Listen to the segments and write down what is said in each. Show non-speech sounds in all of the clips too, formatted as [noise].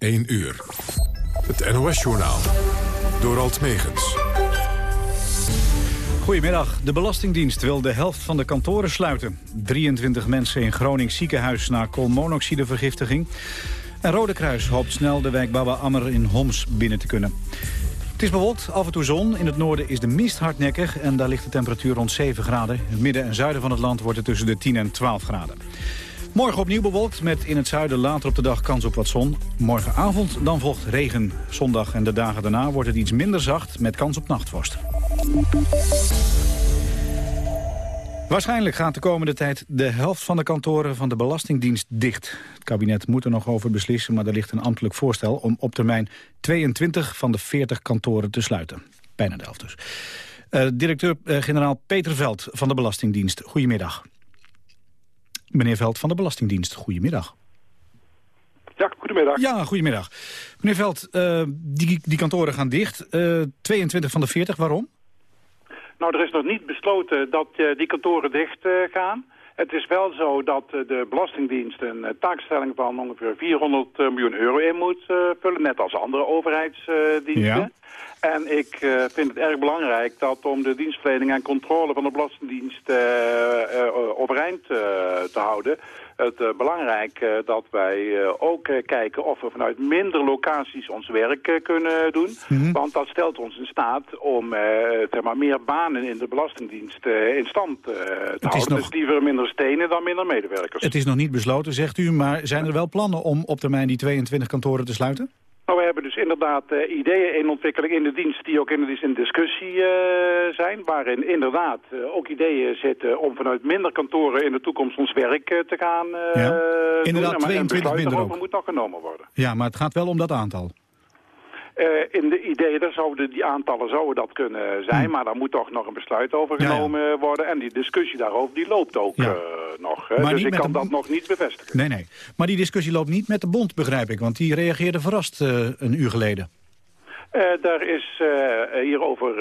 1 uur. Het NOS-journaal. Door Alt Megens. Goedemiddag. De Belastingdienst wil de helft van de kantoren sluiten. 23 mensen in Gronings ziekenhuis na koolmonoxidevergiftiging. En Rode Kruis hoopt snel de wijk Baba Ammer in Homs binnen te kunnen. Het is bewolkt, af en toe zon. In het noorden is de mist hardnekkig en daar ligt de temperatuur rond 7 graden. In het midden en zuiden van het land wordt het tussen de 10 en 12 graden. Morgen opnieuw bewolkt met in het zuiden later op de dag kans op wat zon. Morgenavond dan volgt regen. Zondag en de dagen daarna wordt het iets minder zacht met kans op nachtvorst. Waarschijnlijk gaat de komende tijd de helft van de kantoren van de Belastingdienst dicht. Het kabinet moet er nog over beslissen, maar er ligt een ambtelijk voorstel... om op termijn 22 van de 40 kantoren te sluiten. Bijna de helft dus. Uh, Directeur-generaal Peter Veld van de Belastingdienst, goedemiddag. Meneer Veld van de Belastingdienst, goedemiddag. Ja, goedemiddag. Ja, goedemiddag. Meneer Veld, uh, die, die kantoren gaan dicht. Uh, 22 van de 40, waarom? Nou, er is nog niet besloten dat uh, die kantoren dicht gaan. Het is wel zo dat de Belastingdienst een taakstelling van ongeveer 400 miljoen euro in moet vullen, net als andere overheidsdiensten. Ja. En ik vind het erg belangrijk dat om de dienstverlening en controle van de Belastingdienst overeind te houden... het belangrijk dat wij ook kijken of we vanuit minder locaties ons werk kunnen doen. Mhm. Want dat stelt ons in staat om zeg maar, meer banen in de Belastingdienst in stand te houden. Dus liever minder stenen dan minder medewerkers. Het is nog niet besloten, zegt u, maar zijn er wel plannen om op termijn die 22 kantoren te sluiten? Nou, we hebben dus inderdaad uh, ideeën in ontwikkeling in de dienst die ook in, de, in discussie uh, zijn. Waarin inderdaad uh, ook ideeën zitten om vanuit minder kantoren in de toekomst ons werk te gaan ja. Inderdaad, doen. 22 minder ook. moet nog genomen worden. Ja, maar het gaat wel om dat aantal. Uh, in de ideeën zouden die aantallen zouden dat kunnen zijn, hmm. maar daar moet toch nog een besluit over genomen ja, ja. worden. En die discussie daarover die loopt ook ja. uh, nog. Maar dus ik kan dat nog niet bevestigen. Nee, nee. Maar die discussie loopt niet met de bond, begrijp ik, want die reageerde verrast uh, een uur geleden. daar is hierover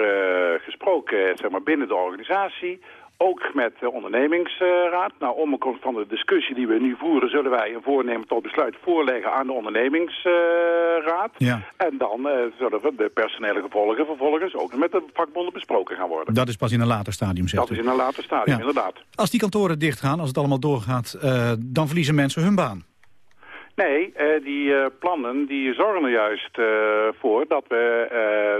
gesproken zeg maar, binnen de organisatie. Ook met de ondernemingsraad. Nou, om van de discussie die we nu voeren... zullen wij een voornemen tot besluit voorleggen aan de ondernemingsraad. Ja. En dan uh, zullen we de personele gevolgen vervolgens ook met de vakbonden besproken gaan worden. Dat is pas in een later stadium, zegt Dat is in een later stadium, ja. inderdaad. Als die kantoren dichtgaan, als het allemaal doorgaat... Uh, dan verliezen mensen hun baan. Nee, uh, die uh, plannen die zorgen er juist uh, voor dat we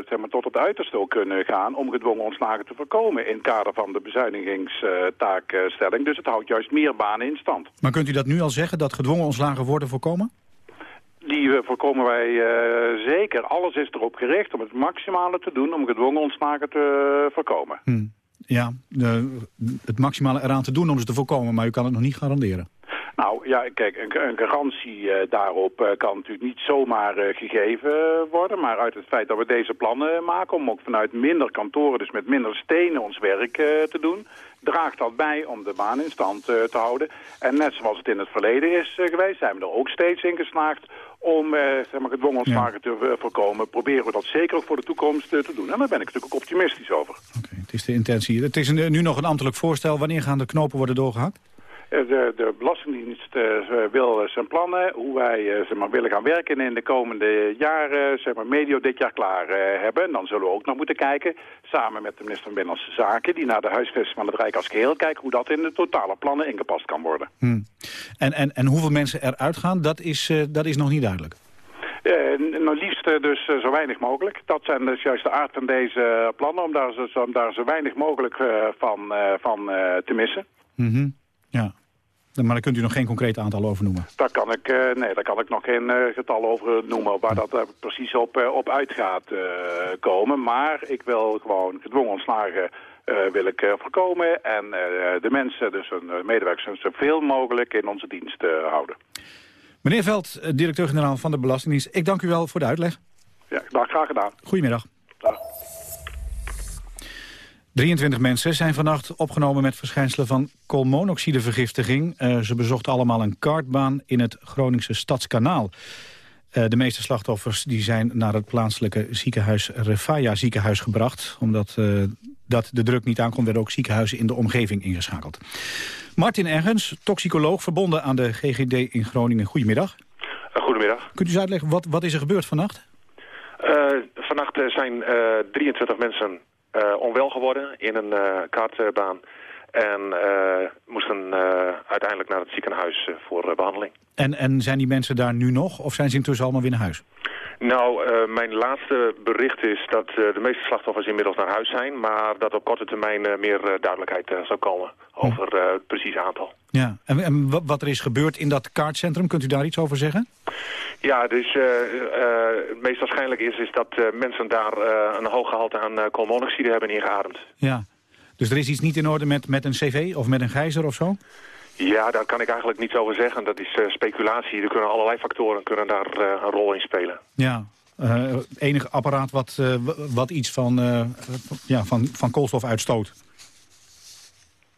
zeg maar tot het uiterste ook kunnen gaan om gedwongen ontslagen te voorkomen in het kader van de bezuinigingstaakstelling. Dus het houdt juist meer banen in stand. Maar kunt u dat nu al zeggen, dat gedwongen ontslagen worden voorkomen? Die voorkomen wij zeker. Alles is erop gericht om het maximale te doen om gedwongen ontslagen te voorkomen. Hm. Ja, de, het maximale eraan te doen om ze te voorkomen, maar u kan het nog niet garanderen. Nou ja, kijk, een, een garantie uh, daarop uh, kan natuurlijk niet zomaar uh, gegeven worden. Maar uit het feit dat we deze plannen maken om ook vanuit minder kantoren, dus met minder stenen ons werk te doen, draagt dat bij om de baan in stand te houden. En net zoals het in het verleden is geweest, zijn we er ook steeds in geslaagd om zeg maar, gedwongen ontslagen ja. te voorkomen. Proberen we dat zeker ook voor de toekomst te doen. En daar ben ik natuurlijk ook optimistisch over. Oké, okay, het is de intentie. Het is een, nu nog een ambtelijk voorstel. Wanneer gaan de knopen worden doorgehakt? Eh, de, de Belastingdienst uh, wil zijn plannen, hoe wij zeg maar, willen gaan werken in de komende jaren, zeg maar, medio dit jaar klaar hebben. En dan zullen we ook nog moeten kijken, samen met de minister van Binnenlandse Zaken, die naar de huisvesting van het Rijk als geheel kijkt, hoe dat in de totale plannen ingepast kan worden. Hmm. En, en, en hoeveel mensen eruit gaan, dat is, dat is nog niet duidelijk? Uh, nou liefst uh, dus uh, zo weinig mogelijk. Dat zijn dus juist de aard van deze plannen, om daar zo, om daar zo weinig mogelijk van, van te missen. Mm -hmm. Ja. Maar daar kunt u nog geen concreet aantal over noemen? Daar kan ik, uh, nee, daar kan ik nog geen uh, getal over noemen waar dat uh, precies op, op uit gaat komen. Maar ik wil gewoon gedwongen ontslagen wil ik voorkomen. En de mensen, dus hun medewerkers, zoveel mogelijk in onze dienst houden. Meneer Veld, directeur-generaal van de Belastingdienst. Ik dank u wel voor de uitleg. Ja, graag gedaan. Goedemiddag. Dag. 23 mensen zijn vannacht opgenomen met verschijnselen van koolmonoxidevergiftiging. Uh, ze bezochten allemaal een kartbaan in het Groningse Stadskanaal. Uh, de meeste slachtoffers die zijn naar het plaatselijke ziekenhuis Refaya ziekenhuis gebracht. Omdat uh, dat de druk niet aankomt, werden ook ziekenhuizen in de omgeving ingeschakeld. Martin Ergens, toxicoloog verbonden aan de GGD in Groningen. Goedemiddag. Goedemiddag. Kunt u eens uitleggen, wat, wat is er gebeurd vannacht? Vannacht zijn uh, 23 mensen onwel geworden in een kaartbaan. En moesten uiteindelijk naar het ziekenhuis voor behandeling. En, en zijn die mensen daar nu nog of zijn ze intussen allemaal weer naar huis? Nou, uh, mijn laatste bericht is dat uh, de meeste slachtoffers inmiddels naar huis zijn... maar dat op korte termijn uh, meer duidelijkheid zal komen over het precieze aantal. Ja, en, en, wat er is gebeurd in dat kaartcentrum, kunt u daar iets over zeggen? Ja, dus het meest waarschijnlijk is, is dat mensen daar een hoog gehalte aan koolmonoxide hebben ingeademd. Ja, dus er is iets niet in orde met, met een cv of met een gijzer of zo? Ja, daar kan ik eigenlijk niets over zeggen. Dat is uh, speculatie. Er kunnen allerlei factoren kunnen daar uh, een rol in spelen. Ja, uh, enig apparaat wat, wat iets van, ja, van, van koolstof uitstoot.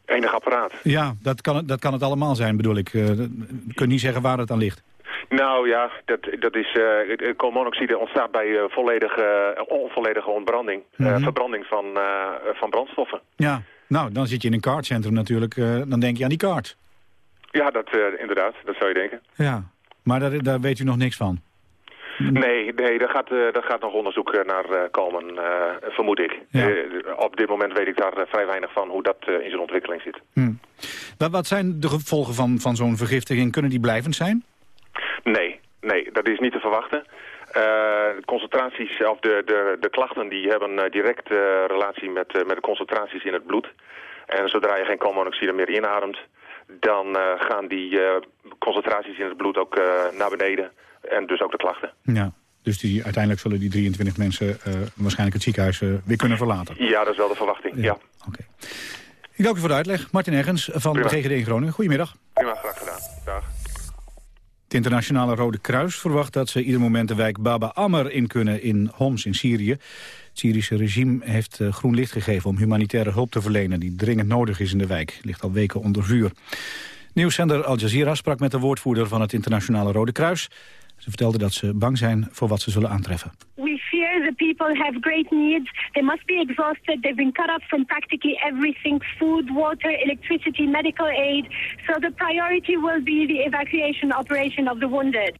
Enig apparaat? Ja, dat kan, dat kan het allemaal zijn, bedoel ik. je kunt niet zeggen waar het aan ligt. Nou ja, dat, dat is, uh, koolmonoxide ontstaat bij volledige, onvolledige ontbranding. Mm -hmm. verbranding van, van brandstoffen. Ja, nou, dan zit je in een kaartcentrum natuurlijk. dan denk je aan die kaart. Ja, dat, uh, inderdaad. Dat zou je denken. Ja, maar daar, daar weet u nog niks van? Nee, nee daar, gaat, uh, daar gaat nog onderzoek naar uh, komen, vermoed ik. Ja. op dit moment weet ik daar vrij weinig van hoe dat in zijn ontwikkeling zit. Hm. Wat, wat zijn de gevolgen van, van zo'n vergiftiging? Kunnen die blijvend zijn? Nee, nee, dat is niet te verwachten. de concentraties, of de, de, de klachten, die hebben direct relatie met, met de concentraties in het bloed. En zodra je geen koolmonoxide meer inademt, dan uh, gaan die uh, concentraties in het bloed ook uh, naar beneden. En dus ook de klachten. Ja. Dus die, uiteindelijk zullen die 23 mensen waarschijnlijk het ziekenhuis weer kunnen verlaten? Ja, dat is wel de verwachting, ja. ja. Oké. Ik dank u voor de uitleg. Martin Ergens van Prima. de GGD in Groningen. Goedemiddag. Prima, graag gedaan. Dag. Het internationale Rode Kruis verwacht dat ze ieder moment de wijk Baba Ammer in kunnen in Homs in Syrië. Het Syrische regime heeft uh, groen licht gegeven om humanitaire hulp te verlenen... die dringend nodig is in de wijk. Ligt al weken onder vuur. Nieuwszender Al Jazeera sprak met de woordvoerder van het Internationale Rode Kruis. Ze vertelde dat ze bang zijn voor wat ze zullen aantreffen. We fear the people have great needs. They must be exhausted. They've been cut off from practically everything. Food, water, electricity, medical aid. So the priority will be the evacuation operation of the wounded.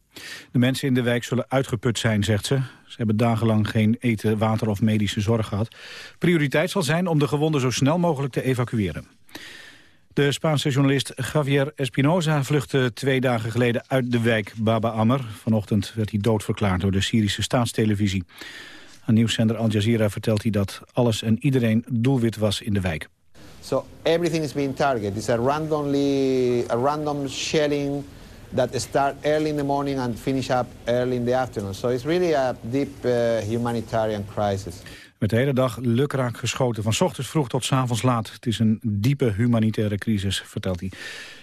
De mensen in de wijk zullen uitgeput zijn, zegt ze. Ze hebben dagenlang geen eten, water of medische zorg gehad. Prioriteit zal zijn om de gewonden zo snel mogelijk te evacueren. De Spaanse journalist Javier Espinosa vluchtte twee dagen geleden uit de wijk Baba Ammer. Vanochtend werd hij doodverklaard door de Syrische staatstelevisie. Aan nieuwszender Al Jazeera vertelt hij dat alles en iedereen doelwit was in de wijk. So everything is being targeted. It's a randomly a random shelling that start early in the morning and finish up early in the afternoon. So it's really a deep uh, humanitarian crisis. Met de hele dag lukraak geschoten, van ochtends vroeg tot avonds laat. Het is een diepe humanitaire crisis, vertelt hij.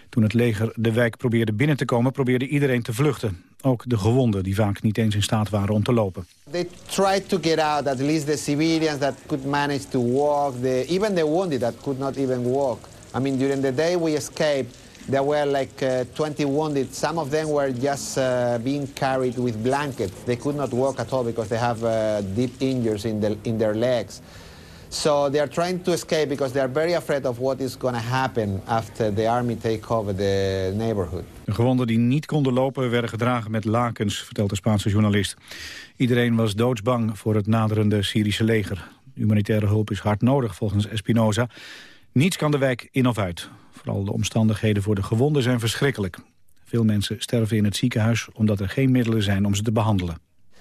Toen het leger de wijk probeerde binnen te komen, probeerde iedereen te vluchten. Ook de gewonden, die vaak niet eens in staat waren om te lopen. They tried to get out, at least the civilians that could manage to walk, the, even the wounded that could not even walk. I mean, during the day we escaped, there were like uh, 20 wounded. Some of them were just uh, being carried with blankets. They could not walk at all because they have uh, deep injuries in, the, in their legs. So they are trying to escape because they are very afraid of what is going to happen after the army take over the neighborhood. De gewonden die niet konden lopen werden gedragen met lakens, vertelt de Spaanse journalist. Iedereen was doodsbang voor het naderende Syrische leger. Humanitaire hulp is hard nodig volgens Espinoza. Niets kan de wijk in of uit. Vooral de omstandigheden voor de gewonden zijn verschrikkelijk. Veel mensen sterven in het ziekenhuis omdat er geen middelen zijn om ze te behandelen.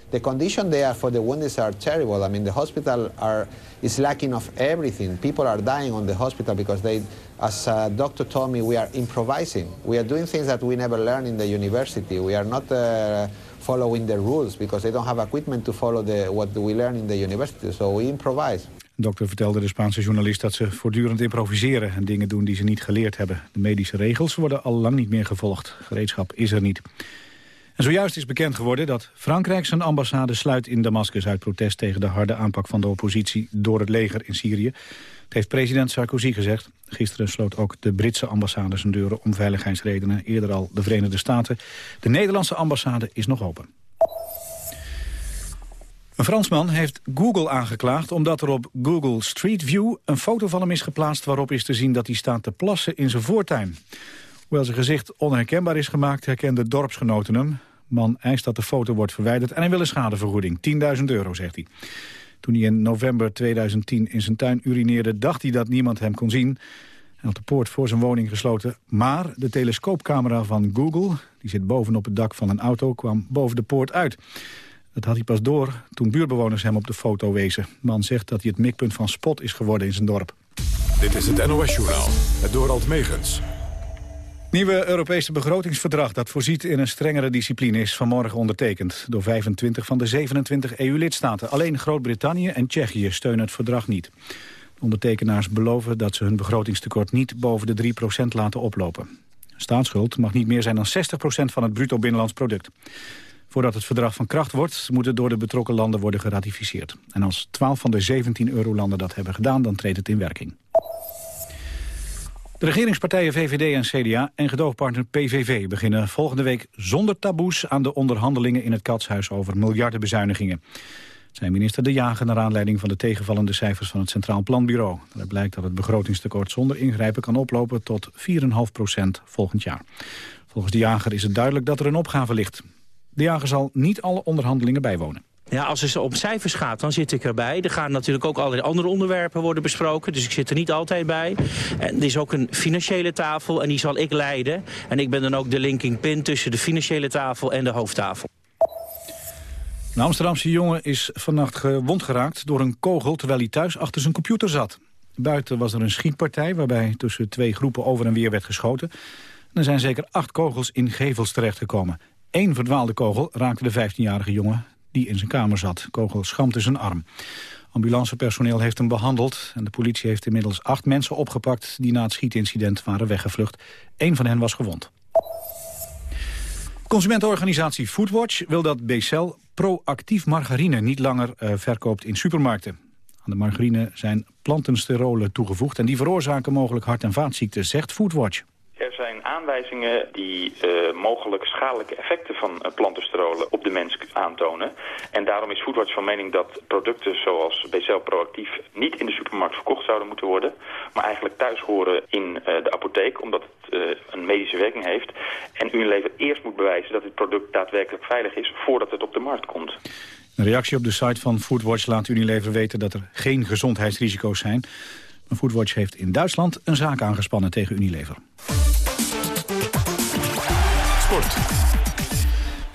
The condition there for the wounded are terrible. I mean, the hospital are, is lacking of everything. People are dying on the hospital because they, as a doctor told me, we are improvising. We are doing things that we never learned in the university. We are not uh, following the rules because they don't have equipment to follow the, what we learn in the university. So we improvise. De dokter vertelde de Spaanse journalist dat ze voortdurend improviseren... en dingen doen die ze niet geleerd hebben. De medische regels worden al lang niet meer gevolgd. Gereedschap is er niet. En zojuist is bekend geworden dat Frankrijk zijn ambassade sluit in Damascus... uit protest tegen de harde aanpak van de oppositie door het leger in Syrië. Het heeft president Sarkozy gezegd. Gisteren sloot ook de Britse ambassade zijn deuren om veiligheidsredenen. Eerder al de Verenigde Staten. De Nederlandse ambassade is nog open. Een Fransman heeft Google aangeklaagd omdat er op Google Street View een foto van hem is geplaatst waarop is te zien dat hij staat te plassen in zijn voortuin. Hoewel zijn gezicht onherkenbaar is gemaakt, herkenden dorpsgenoten hem. Man eist dat de foto wordt verwijderd en hij wil een schadevergoeding. 10.000 euro, zegt hij. Toen hij in november 2010 in zijn tuin urineerde... dacht hij dat niemand hem kon zien. Hij had de poort voor zijn woning gesloten. Maar de telescoopcamera van Google, die zit bovenop het dak van een auto... kwam boven de poort uit. Dat had hij pas door toen buurbewoners hem op de foto wezen. De man zegt dat hij het mikpunt van spot is geworden in zijn dorp. Dit is het NOS-journaal, het Dorald Megens. Nieuwe Europese begrotingsverdrag dat voorziet in een strengere discipline is vanmorgen ondertekend door 25 van de 27 EU-lidstaten. Alleen Groot-Brittannië en Tsjechië steunen het verdrag niet. De ondertekenaars beloven dat ze hun begrotingstekort niet boven de 3% laten oplopen. Staatsschuld mag niet meer zijn dan 60% van het bruto binnenlands product. Voordat het verdrag van kracht wordt, moet het door de betrokken landen worden geratificeerd. En als 12 van de 17 eurolanden dat hebben gedaan, dan treedt het in werking. De regeringspartijen VVD en CDA en gedoogpartner PVV beginnen volgende week zonder taboes aan de onderhandelingen in het Katshuis over miljardenbezuinigingen. Zijn minister De Jager naar aanleiding van de tegenvallende cijfers van het Centraal Planbureau. Daaruit blijkt dat het begrotingstekort zonder ingrijpen kan oplopen tot 4,5 procent volgend jaar. Volgens De Jager is het duidelijk dat er een opgave ligt. De Jager zal niet alle onderhandelingen bijwonen. Ja, als het om cijfers gaat, dan zit ik erbij. Er gaan natuurlijk ook allerlei andere onderwerpen worden besproken. Dus ik zit er niet altijd bij. En er is ook een financiële tafel en die zal ik leiden. En ik ben dan ook de linking pin tussen de financiële tafel en de hoofdtafel. Een Amsterdamse jongen is vannacht gewond geraakt door een kogel... terwijl hij thuis achter zijn computer zat. Buiten was er een schietpartij waarbij tussen twee groepen over en weer werd geschoten. er zijn zeker acht kogels in gevels terechtgekomen. Eén verdwaalde kogel raakte de 15-jarige jongen die in zijn kamer zat. Kogel schampte zijn arm. Ambulancepersoneel heeft hem behandeld... en de politie heeft inmiddels acht mensen opgepakt... die na het schietincident waren weggevlucht. Eén van hen was gewond. Consumentenorganisatie Foodwatch wil dat Becel proactief margarine niet langer uh, verkoopt in supermarkten. Aan de margarine zijn plantensterolen toegevoegd... en die veroorzaken mogelijk hart- en vaatziekten, zegt Foodwatch. Er zijn aanwijzingen die uh, mogelijk schadelijke effecten van uh, plantensterolen op de mens aantonen. En daarom is Foodwatch van mening dat producten zoals BCL Proactief niet in de supermarkt verkocht zouden moeten worden. Maar eigenlijk thuis horen in uh, de apotheek, omdat het een medische werking heeft. En Unilever eerst moet bewijzen dat het product daadwerkelijk veilig is voordat het op de markt komt. Een reactie op de site van Foodwatch laat Unilever weten dat er geen gezondheidsrisico's zijn. Foodwatch heeft in Duitsland een zaak aangespannen tegen Unilever. Sport.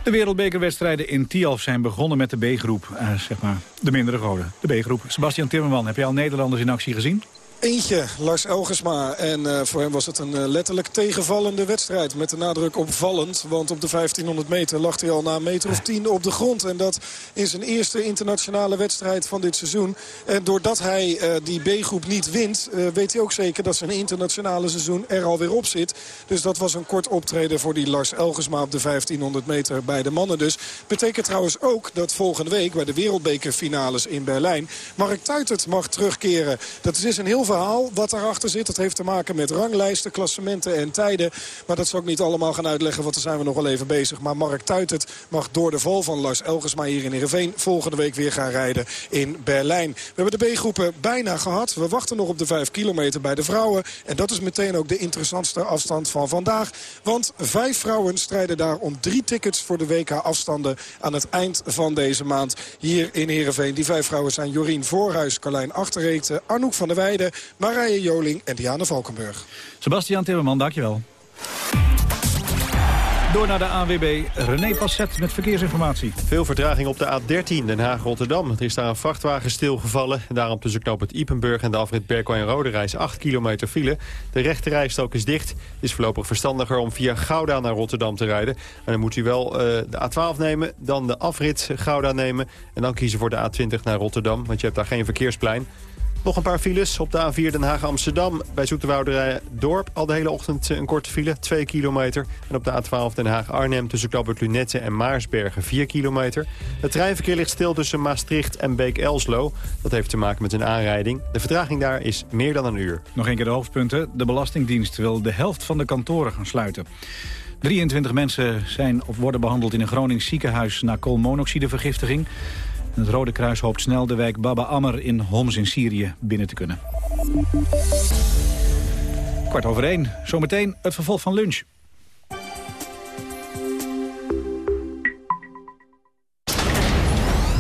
De wereldbekerwedstrijden in Tialf zijn begonnen met de B-groep. Uh, zeg maar de mindere goden, de B-groep. Sebastian Timmerman, heb je al Nederlanders in actie gezien? Eentje, Lars Elgersma. En uh, voor hem was het een uh, letterlijk tegenvallende wedstrijd. Met de nadruk opvallend. Want op de 1500 meter lag hij al na een meter of tien op de grond. En dat is zijn eerste internationale wedstrijd van dit seizoen. En doordat hij uh, die B-groep niet wint... weet hij ook zeker dat zijn internationale seizoen er alweer op zit. Dus dat was een kort optreden voor die Lars Elgersma op de 1500 meter bij de mannen dus. Betekent trouwens ook dat volgende week bij de wereldbekerfinales in Berlijn... Mark Tuitert mag terugkeren. Dat is een heel verhaal wat daarachter zit. Dat heeft te maken met ranglijsten, klassementen en tijden. Maar dat zal ik niet allemaal gaan uitleggen, want daar zijn we nog wel even bezig. Maar Mark Tuitert mag door de val van Lars Elgersma hier in Heerenveen... volgende week weer gaan rijden in Berlijn. We hebben de B-groepen bijna gehad. We wachten nog op de 5 kilometer bij de vrouwen. En dat is meteen ook de interessantste afstand van vandaag. Want vijf vrouwen strijden daar om drie tickets voor de WK-afstanden... aan het eind van deze maand hier in Heerenveen. Die vijf vrouwen zijn Jorien Voorhuis, Carlijn Achterreekte, Anouk van der Weijden... Marije Joling en Diana Valkenburg. Sebastian Timmerman, dankjewel. Door naar de ANWB, René Passet met verkeersinformatie. Veel vertraging op de A13 Den Haag-Rotterdam. Er is daar een vrachtwagen stilgevallen. Daarom tussen knoop het Ipenburg en de afrit Berkel en Rode reis 8 kilometer file. De rechte rijstrook is dicht. Het is voorlopig verstandiger om via Gouda naar Rotterdam te rijden. En dan moet u wel uh, de A12 nemen, dan de afrit Gouda nemen... en dan kiezen voor de A20 naar Rotterdam, want je hebt daar geen verkeersplein. Nog een paar files op de A4 Den Haag-Amsterdam. Bij Zoeterwouderij Dorp al de hele ochtend een korte file, 2 kilometer. En op de A12 Den Haag-Arnhem tussen Klabbert Lunette en Maarsbergen 4 kilometer. Het treinverkeer ligt stil tussen Maastricht en Beek-Elslo. Dat heeft te maken met een aanrijding. De vertraging daar is meer dan een uur. Nog een keer de hoofdpunten. De Belastingdienst wil de helft van de kantoren gaan sluiten. 23 mensen zijn of worden behandeld in een Gronings ziekenhuis... na koolmonoxidevergiftiging. Het Rode Kruis hoopt snel de wijk Baba Ammer in Homs in Syrië binnen te kunnen. Kwart over één. Zometeen het vervolg van lunch.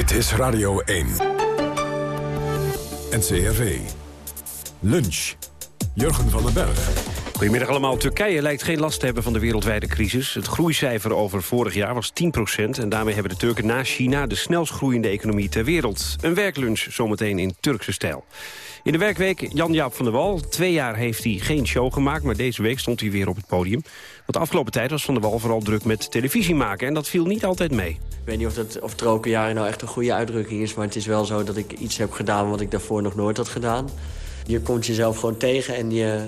Dit is Radio 1. NCRV. Lunch. Jurgen van den Berg. Goedemiddag allemaal. Turkije lijkt geen last te hebben van de wereldwijde crisis. Het groeicijfer over vorig jaar was 10% en daarmee hebben de Turken na China de snelst groeiende economie ter wereld. Een werklunch zometeen in Turkse stijl. In de werkweek Jan-Jaap van der Wal. Twee jaar heeft hij geen show gemaakt, maar deze week stond hij weer op het podium. Want de afgelopen tijd was Van der Wal vooral druk met televisie maken. En dat viel niet altijd mee. Ik weet niet of, dat, of trokenjaren nou echt een goede uitdrukking is... maar het is wel zo dat ik iets heb gedaan wat ik daarvoor nog nooit had gedaan. Je komt jezelf gewoon tegen en je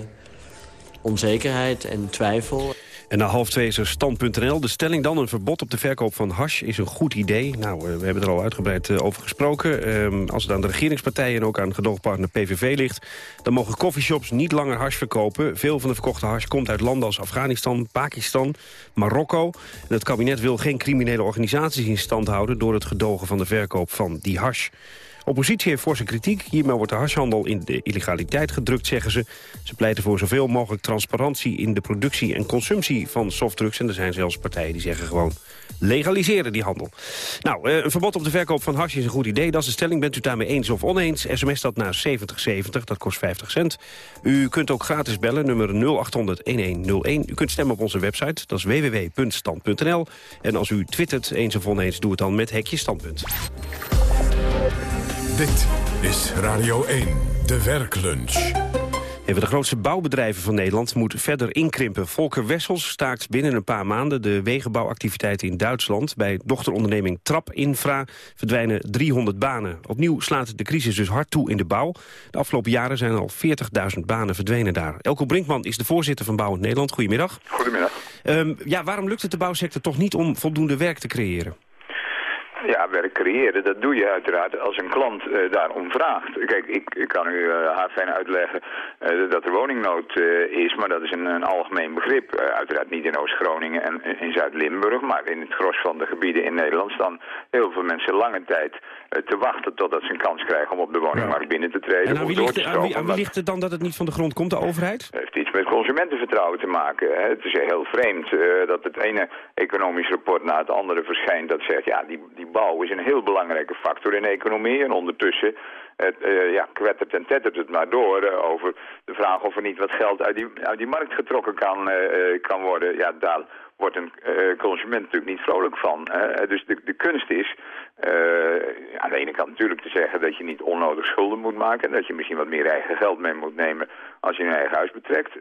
onzekerheid en twijfel. En na half twee is er stand.nl. De stelling dan, een verbod op de verkoop van hash is een goed idee. Nou, eh, we hebben er al uitgebreid eh, over gesproken. Ehm, als het aan de regeringspartijen en ook aan gedoogpartner PVV ligt... dan mogen coffeeshops niet langer hash verkopen. Veel van de verkochte hash komt uit landen als Afghanistan, Pakistan, Marokko. En het kabinet wil geen criminele organisaties in stand houden... door het gedogen van de verkoop van die hash. Oppositie heeft forse kritiek. Hiermee wordt de harshandel in de illegaliteit gedrukt, zeggen ze. Ze pleiten voor zoveel mogelijk transparantie in de productie en consumptie van softdrugs. En er zijn zelfs partijen die zeggen gewoon legaliseren die handel. Nou, eh, een verbod op de verkoop van hash is een goed idee. Dat is de stelling. Bent u daarmee eens of oneens? SMS dat naar 7070, dat kost 50 cent. U kunt ook gratis bellen, nummer 0800-1101. U kunt stemmen op onze website, dat is www.stand.nl. En als u twittert eens of oneens, doe het dan met hekje standpunt. Dit is Radio 1, de werklunch. Een van de grootste bouwbedrijven van Nederland moet verder inkrimpen. Volker Wessels staakt binnen een paar maanden de wegenbouwactiviteiten in Duitsland. Bij dochteronderneming Trap Infra verdwijnen 300 banen. Opnieuw slaat de crisis dus hard toe in de bouw. De afgelopen jaren zijn al 40.000 banen verdwenen daar. Elko Brinkman is de voorzitter van Bouwend Nederland. Goedemiddag. Goedemiddag. Um, ja, waarom lukt het de bouwsector toch niet om voldoende werk te creëren? Ja, werk creëren, dat doe je uiteraard als een klant uh, daarom vraagt. Kijk, ik, ik kan u uh, haar fijn uitleggen uh, dat er woningnood is, maar dat is een, een algemeen begrip. uiteraard niet in Oost-Groningen en in Zuid-Limburg, maar in het gros van de gebieden in Nederland staan heel veel mensen lange tijd te wachten totdat ze een kans krijgen om op de woningmarkt binnen te treden. En aan wie, ligt, aan, wie, aan wie ligt het dan dat het niet van de grond komt, de overheid? Het heeft iets met consumentenvertrouwen te maken. Hè. Het is heel vreemd dat het ene economisch rapport na het andere verschijnt dat zegt, ja, die, die bouw is een heel belangrijke factor in de economie. En ondertussen het, uh, ja, kwettert en tettert het maar door uh, over de vraag of er niet wat geld uit die, uit die markt getrokken kan, uh, kan worden. Ja, daar wordt een consument natuurlijk niet vrolijk van. dus de, de kunst is aan de ene kant natuurlijk te zeggen dat je niet onnodig schulden moet maken. En dat je misschien wat meer eigen geld mee moet nemen als je een eigen huis betrekt.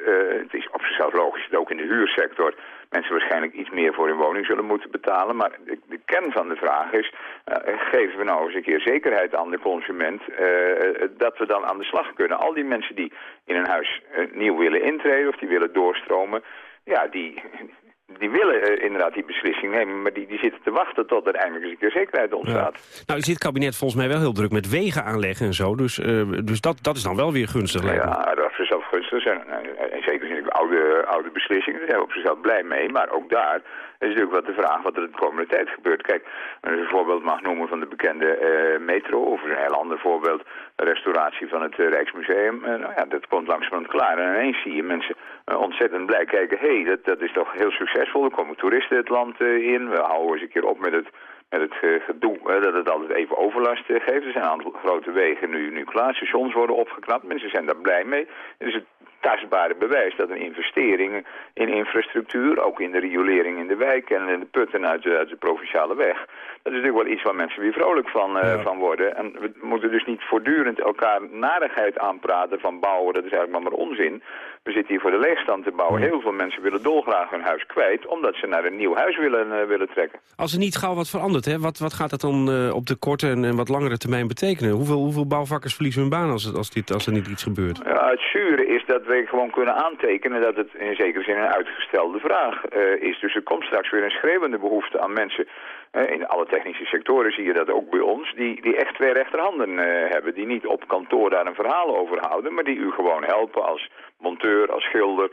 het is op zichzelf logisch dat ook in de huursector mensen waarschijnlijk iets meer voor hun woning zullen moeten betalen. Maar de, de kern van de vraag is, uh, geven we nou eens een keer zekerheid aan de consument dat we dan aan de slag kunnen. Al die mensen die in een huis nieuw willen intreden of die willen doorstromen, ja, die, die willen uh, inderdaad die beslissing nemen, maar die, die zitten te wachten tot er eindelijk eens een keer zekerheid ontstaat. Ja. Nou is dit kabinet volgens mij wel heel druk met wegen aanleggen en zo, dus, uh, dus dat, dat is dan wel weer gunstig. Ja, dat is zelf gunstig. En, en zeker ik oude, oude beslissingen, daar zijn we op zichzelf blij mee, maar ook daar is natuurlijk wat de vraag wat er de komende tijd gebeurt. Kijk, als je een voorbeeld mag noemen van de bekende uh, metro, of een heel ander voorbeeld, restauratie van het uh, Rijksmuseum. Nou ja, dat komt langzamerhand klaar. En ineens zie je mensen ontzettend blij kijken, hé, hey, dat, dat is toch heel succesvol. Er komen toeristen het land in, we houden eens een keer op met het met het gedoe dat het altijd even overlast geeft. Er zijn een aantal grote wegen nu, nu klaar. Stations worden opgeknapt. Mensen zijn daar blij mee. Dus het tastbare bewijs dat een investering in infrastructuur, ook in de riolering in de wijk en in de putten uit de, uit de provinciale weg, dat is natuurlijk wel iets waar mensen weer vrolijk van, uh, ja. van worden. En we moeten dus niet voortdurend elkaar narigheid aanpraten van bouwen, dat is eigenlijk maar, maar onzin. We zitten hier voor de leegstand te bouwen. Heel veel mensen willen dolgraag hun huis kwijt, omdat ze naar een nieuw huis willen, uh, willen trekken. Als er niet gauw wat verandert. Hè? Wat, wat gaat dat dan eh, op de korte en, en, wat langere termijn betekenen? Hoeveel, hoeveel bouwvakkers verliezen hun baan als, als, dit, als er niet iets gebeurt? Ja, het zure is dat we gewoon kunnen aantekenen dat het in zekere zin een uitgestelde vraag uh, is. Dus er komt straks weer een schreeuwende behoefte aan mensen in alle technische sectoren zie je dat ook bij ons, die, die echt twee rechterhanden uh, hebben. Die niet op kantoor daar een verhaal over houden, maar die u gewoon helpen als monteur, als schilder,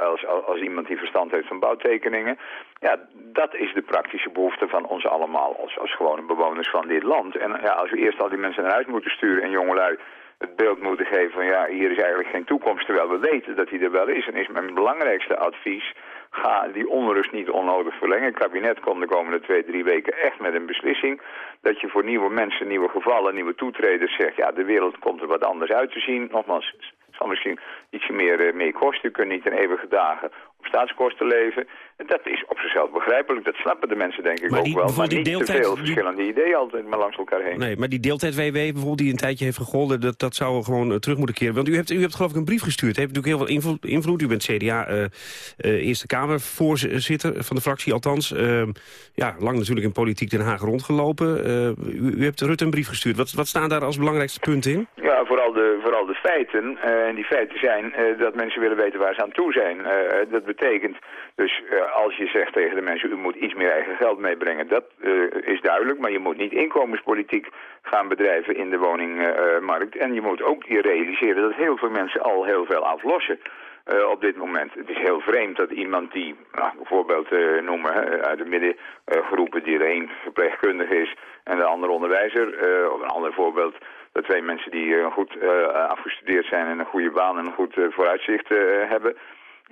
als, als, als, iemand die verstand heeft van bouwtekeningen. Ja, dat is de praktische behoefte van ons allemaal als, als gewone bewoners van dit land. En ja, als we eerst al die mensen naar huis moeten sturen en jongelui het beeld moeten geven van ja, hier is eigenlijk geen toekomst, terwijl we weten dat die er wel is. En is mijn belangrijkste advies, ga die onrust niet onnodig verlengen. Het kabinet komt de komende twee, drie weken echt met een beslissing dat je voor nieuwe mensen, nieuwe gevallen, nieuwe toetreders zegt, ja, de wereld komt er wat anders uit te zien. Nogmaals, zal misschien ietsje meer, uh, meer kosten. U kunt niet in eeuwige dagen op staatskosten leven. En dat is op zichzelf begrijpelijk. Dat snappen de mensen denk ik ook wel. Maar niet deeltijd, te veel verschillende die... ideeën altijd maar langs elkaar heen. Nee, maar die deeltijd-WW bijvoorbeeld die een tijdje heeft gegolden... dat, dat zou gewoon uh, terug moeten keren. Want u hebt, u hebt geloof ik een brief gestuurd. Heeft natuurlijk heel veel invloed. U bent CDA uh, uh, Eerste Kamervoorzitter van de fractie althans. Ja, lang natuurlijk in politiek Den Haag rondgelopen. U, u, hebt Rutte een brief gestuurd. Wat, wat staan daar als belangrijkste punten in? Ja, vooral de, vooral de feiten. en die feiten zijn dat mensen willen weten waar ze aan toe zijn. dat betekent dus uh, als je zegt tegen de mensen, u moet iets meer eigen geld meebrengen, dat uh, is duidelijk. Maar je moet niet inkomenspolitiek gaan bedrijven in de woningmarkt. en je moet ook je realiseren dat heel veel mensen al heel veel aflossen. Uh, op dit moment. Het is heel vreemd dat iemand die, nou, bijvoorbeeld uh, noemen, uit de middengroepen, die de een verpleegkundig is en de ander onderwijzer, of een ander voorbeeld, dat twee mensen die goed afgestudeerd zijn en een goede baan en een goed vooruitzicht hebben,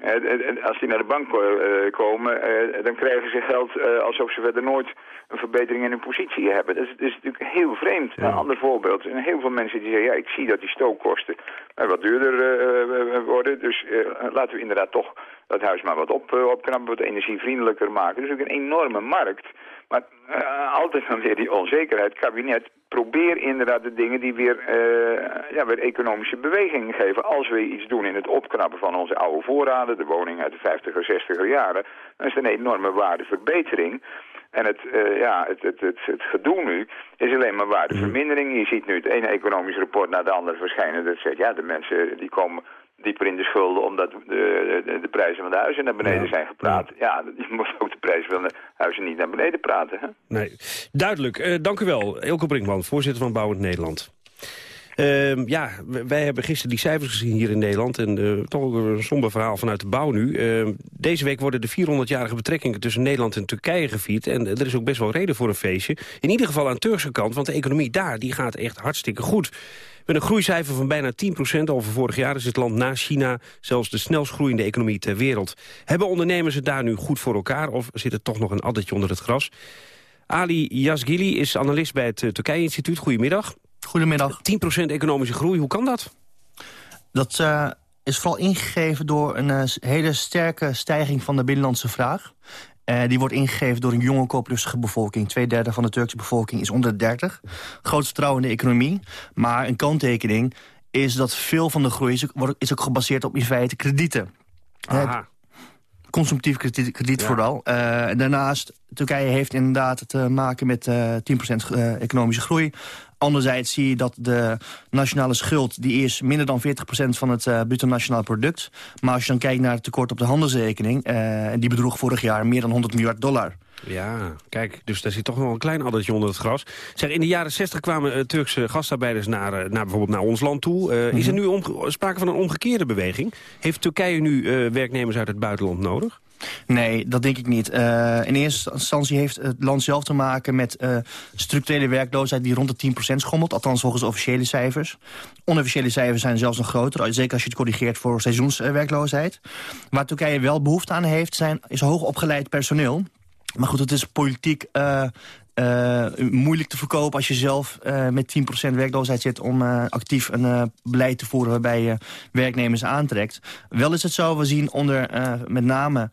en als die naar de bank uh, komen, uh, dan krijgen ze geld alsof ze verder nooit een verbetering in hun positie hebben. Dat is, dat is natuurlijk heel vreemd. Ja. Een ander voorbeeld. Zijn heel veel mensen die zeggen, ja, ik zie dat die stookkosten wat duurder worden. Dus laten we inderdaad toch dat huis maar wat op, opknappen, wat energievriendelijker maken. Dus ook een enorme markt. Maar uh, altijd dan weer die onzekerheid. kabinet, probeer inderdaad de dingen die weer, uh, ja, weer economische beweging geven. Als we iets doen in het opknappen van onze oude voorraden, de woningen uit de 50er, 60er jaren, dan is het een enorme waardeverbetering. En het, uh, ja, het, het, het, het gedoe nu is alleen maar waardevermindering. Je ziet nu het ene economisch rapport naar de andere verschijnen. Dat zegt, ja, de mensen die komen dieper in de schulden omdat de, de, de prijzen van de huizen naar beneden ja. zijn gepraat. Ja, [laughs] je moet ook de prijzen van de huizen niet naar beneden praten. Hè? Nee, duidelijk. Uh, dank u wel. Elke Brinkman, voorzitter van Bouwend Nederland. Uh, ja, wij hebben gisteren die cijfers gezien hier in Nederland. En uh, toch een somber verhaal vanuit de bouw nu. Uh, deze week worden de 400-jarige betrekkingen tussen Nederland en Turkije gevierd. En er is ook best wel reden voor een feestje. In ieder geval aan de Turkse kant, want de economie daar die gaat echt hartstikke goed. Met een groeicijfer van bijna 10% over vorig jaar... is het land na China zelfs de snelst groeiende economie ter wereld. Hebben ondernemers het daar nu goed voor elkaar... of zit er toch nog een addertje onder het gras? Ali Yazgili is analist bij het Turkije-instituut. Goedemiddag. Goedemiddag. 10% economische groei, hoe kan dat? Dat uh, is vooral ingegeven door een uh, hele sterke stijging van de binnenlandse vraag. Uh, die wordt ingegeven door een jonge kooplustige bevolking. Tweederde van de Turkse bevolking is onder de 30. Groot vertrouwen in de economie. Maar een kanttekening is dat veel van de groei is ook, is ook gebaseerd op in feite kredieten. Aha. Consumptief krediet, krediet ja. vooral. Uh, daarnaast, Turkije heeft inderdaad te maken met uh, 10% economische groei. Anderzijds zie je dat de nationale schuld... die is minder dan 40% van het uh, bruto nationaal product. Maar als je dan kijkt naar het tekort op de handelsrekening... Uh, die bedroeg vorig jaar meer dan 100 miljard dollar. Ja, kijk, dus daar zit toch nog een klein addertje onder het gras. Zeg, in de jaren 60 kwamen uh, Turkse gastarbeiders naar, naar bijvoorbeeld naar ons land toe. Uh, mm -hmm. Is er nu sprake van een omgekeerde beweging? Heeft Turkije nu werknemers uit het buitenland nodig? Nee, dat denk ik niet. Uh, in eerste instantie heeft het land zelf te maken met uh, structurele werkloosheid die rond de 10% schommelt. Althans volgens officiële cijfers. Onofficiële cijfers zijn zelfs nog groter. Zeker als je het corrigeert voor seizoenswerkloosheid. Waar Turkije wel behoefte aan heeft zijn, is hoogopgeleid personeel. Maar goed, het is politiek uh, uh, moeilijk te verkopen als je zelf uh, met 10% werkloosheid zit... om uh, actief een beleid te voeren waarbij je werknemers aantrekt. Wel is het zo, we zien onder met name...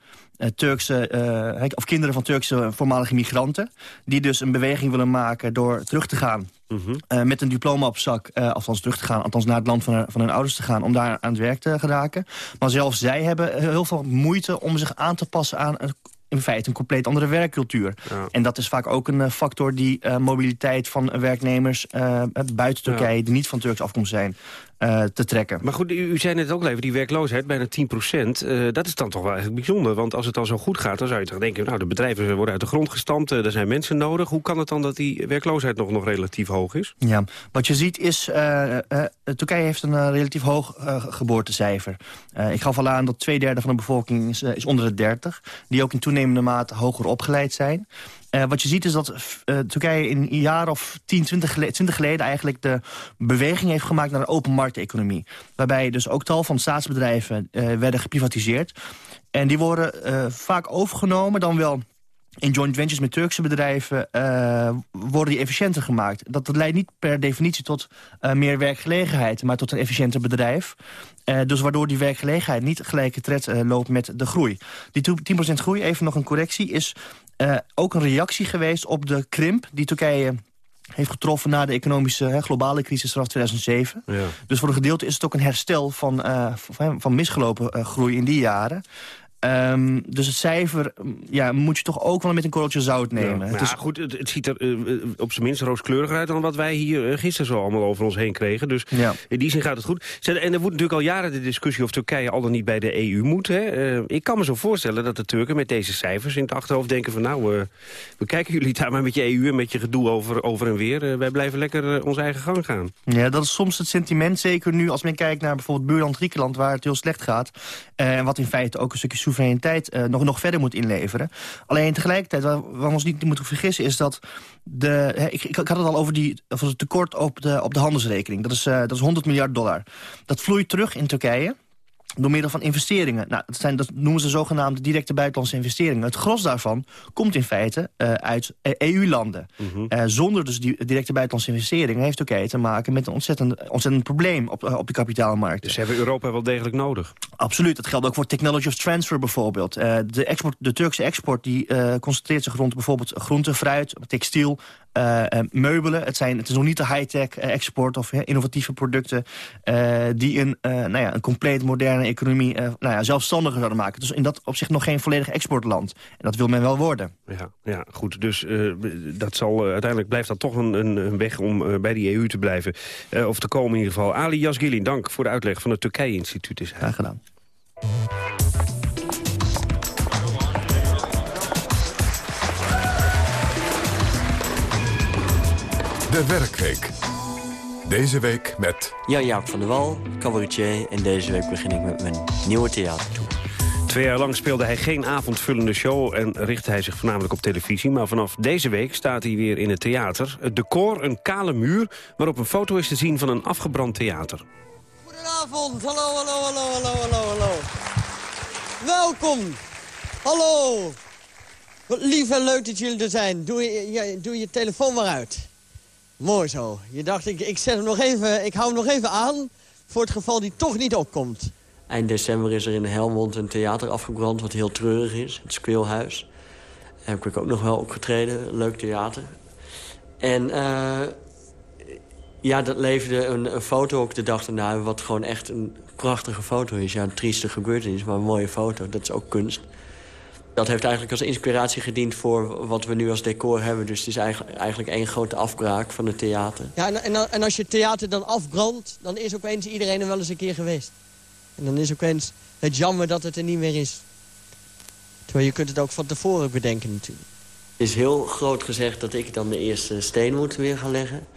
Turkse, of kinderen van Turkse voormalige migranten... die dus een beweging willen maken door terug te gaan... -hmm. met een diploma op zak, althans terug te gaan... althans naar het land van, van hun ouders te gaan... om daar aan het werk te geraken. Maar zelfs zij hebben heel veel moeite om zich aan te passen aan in feite een compleet andere werkcultuur. En dat is vaak ook een factor die mobiliteit van werknemers buiten Turkije... die niet van Turks afkomst zijn, uh, te trekken. Maar goed, u, u, zei net ook al even, die werkloosheid, bijna 10 procent. Uh, dat is dan toch wel eigenlijk bijzonder. Want als het dan zo goed gaat, dan zou je toch denken... nou, de bedrijven worden uit de grond gestampt, uh, er zijn mensen nodig. Hoe kan het dan dat die werkloosheid nog, nog relatief hoog is? Ja, wat je ziet is... Turkije heeft een relatief hoog geboortecijfer. ik gaf al aan dat twee derde van de bevolking is, is onder de 30. Die ook in toenemende mate hoger opgeleid zijn. Uh, wat je ziet is dat uh, Turkije in een jaar of 10, 20, 20 geleden... eigenlijk de beweging heeft gemaakt naar een open markteconomie. Waarbij dus ook tal van staatsbedrijven uh, werden geprivatiseerd. En die worden vaak overgenomen dan wel in joint ventures met Turkse bedrijven worden die efficiënter gemaakt. Dat, leidt niet per definitie tot meer werkgelegenheid, maar tot een efficiënter bedrijf. Dus waardoor die werkgelegenheid niet gelijke tred loopt met de groei. Die 10% groei, even nog een correctie, is ook een reactie geweest op de krimp die Turkije heeft getroffen na de economische globale crisis vanaf 2007. Ja. Dus voor een gedeelte is het ook een herstel van, van, van misgelopen groei in die jaren. Um, dus het cijfer ja, moet je toch ook wel met een korreltje zout nemen. Ja, het is goed, het, het ziet er uh, op zijn minst rooskleuriger uit... dan wat wij hier uh, gisteren zo allemaal over ons heen kregen. Dus ja. in die zin gaat het goed. En er wordt natuurlijk al jaren de discussie of Turkije al dan niet bij de EU moet. Hè. Uh, ik kan me zo voorstellen dat de Turken met deze cijfers in het achterhoofd denken van... nou, we kijken jullie daar maar met je EU en met je gedoe over, over en weer. wij blijven lekker onze eigen gang gaan. Ja, dat is soms het sentiment. Zeker nu als men kijkt naar bijvoorbeeld buurland Griekenland... waar het heel slecht gaat. En wat in feite ook een stukje soevereiniteit uh, nog, nog verder moet inleveren. Alleen tegelijkertijd, waar we ons niet moeten vergissen... is dat de, ik, ik, had het al over, die, over het tekort op de, op de handelsrekening. Dat is, uh, dat is 100 miljard dollar. Dat vloeit terug in Turkije door middel van investeringen. Nou, dat, zijn, dat noemen ze zogenaamde directe buitenlandse investeringen. Het gros daarvan komt in feite uh, uit EU-landen. Mm -hmm. uh, zonder dus die directe buitenlandse investeringen... heeft Turkije te maken met een ontzettend, ontzettend probleem op, uh, op de kapitaalmarkt. Dus hebben Europa wel degelijk nodig? Absoluut. Dat geldt ook voor technology of transfer bijvoorbeeld. de, export, de Turkse export die, concentreert zich rond bijvoorbeeld groente, fruit, textiel... meubelen. Het, zijn, het is nog niet de high-tech export of innovatieve producten... die een, nou ja, een compleet moderne economie nou ja, zelfstandiger zouden maken. Dus in dat opzicht nog geen volledig exportland. En dat wil men wel worden. Ja, ja goed. Dus dat zal, uiteindelijk blijft dat toch een, een weg om bij die EU te blijven. of te komen in ieder geval. Ali Yazgili, dank voor de uitleg van het Turkije-instituut. Graag gedaan. De Werkweek. Deze week met... Jan-Jaap van der Wal, cabaretier. En deze week begin ik met mijn nieuwe theatertour. Twee jaar lang speelde hij geen avondvullende show en richtte hij zich voornamelijk op televisie. Maar vanaf deze week staat hij weer in het theater. Het decor, een kale muur, waarop een foto is te zien van een afgebrand theater. Goedenavond, hallo, hallo, hallo, hallo, hallo, hallo. Welkom, hallo. Wat lief en leuk dat jullie er zijn. Doe je, doe je telefoon maar uit. Mooi zo. Je dacht, ik, ik, zet hem nog even, ik hou hem nog even aan... voor het geval die toch niet opkomt. Eind december is er in Helmond een theater afgebrand... wat heel treurig is, het Squeelhuis. Daar heb ik ook nog wel opgetreden. Leuk theater. En uh, ja, dat leverde een, foto ook de dag daarna... wat gewoon echt een prachtige foto is. Ja, een trieste gebeurtenis, maar een mooie foto. Dat is ook kunst. Dat heeft eigenlijk als inspiratie gediend voor wat we nu als decor hebben. Dus het is eigenlijk, eigenlijk één grote afbraak van het theater. Ja, en, en als je theater dan afbrandt, dan is opeens iedereen er wel eens een keer geweest. En dan is opeens het jammer dat het er niet meer is. Terwijl je kunt het ook van tevoren bedenken natuurlijk. Het is heel groot gezegd dat ik dan de eerste steen moet weer gaan leggen.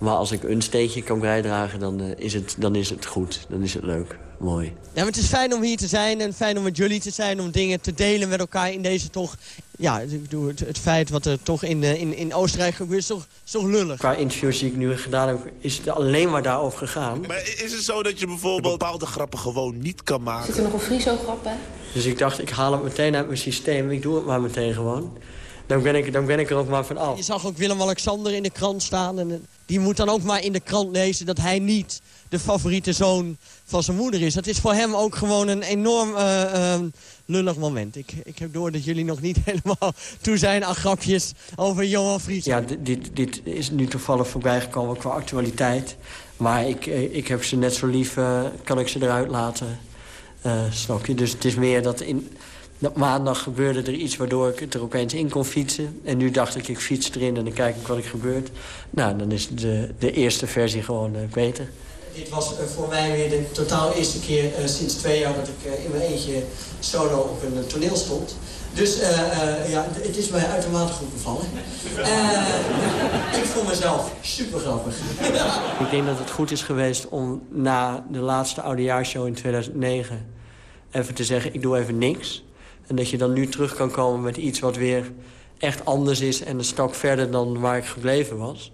Maar als ik een steentje kan bijdragen, dan, uh, is, het, dan is het goed. Dan is het leuk. Mooi. Ja, maar het is fijn om hier te zijn en fijn om met jullie te zijn... om dingen te delen met elkaar in deze toch... Ja, het, het feit wat er toch in, in, in Oostenrijk gebeurt is toch, is toch lullig. Qua interviews die ik nu gedaan heb, is het alleen maar daarover gegaan. Maar is het zo dat je bijvoorbeeld bepaalde grappen gewoon niet kan maken? Zit er nog een Friso-grap bij? Dus ik dacht, ik haal het meteen uit mijn systeem. Ik doe het maar meteen gewoon. Dan ben ik, dan ben ik er ook maar van af. Je zag ook Willem-Alexander in de krant staan. En die moet dan ook maar in de krant lezen dat hij niet de favoriete zoon van zijn moeder is. Dat is voor hem ook gewoon een enorm uh, uh, lullig moment. Ik, ik heb door dat jullie nog niet [laughs] helemaal toe zijn aan grapjes over Johan Vries. Ja, dit, dit is nu toevallig voorbijgekomen qua actualiteit. Maar ik, eh, ik heb ze net zo lief, uh, kan ik ze eruit laten. snap je? Dus het is meer dat in Maandag gebeurde er iets waardoor ik er opeens in kon fietsen. En nu dacht ik, ik fiets erin en dan kijk ik wat er gebeurt. Nou, dan is de, de eerste versie gewoon uh, beter. Dit was uh, voor mij weer de totaal eerste keer uh, sinds twee jaar... dat ik in mijn eentje solo op een toneel stond. Dus ja, het is mij uitermate goed bevallen. [laughs] ik vond mezelf super grappig. ik denk dat het goed is geweest om na de laatste oudejaarshow in 2009... even te zeggen, ik doe even niks... En dat je dan nu terug kan komen met iets wat weer echt anders is... en een stok verder dan waar ik gebleven was.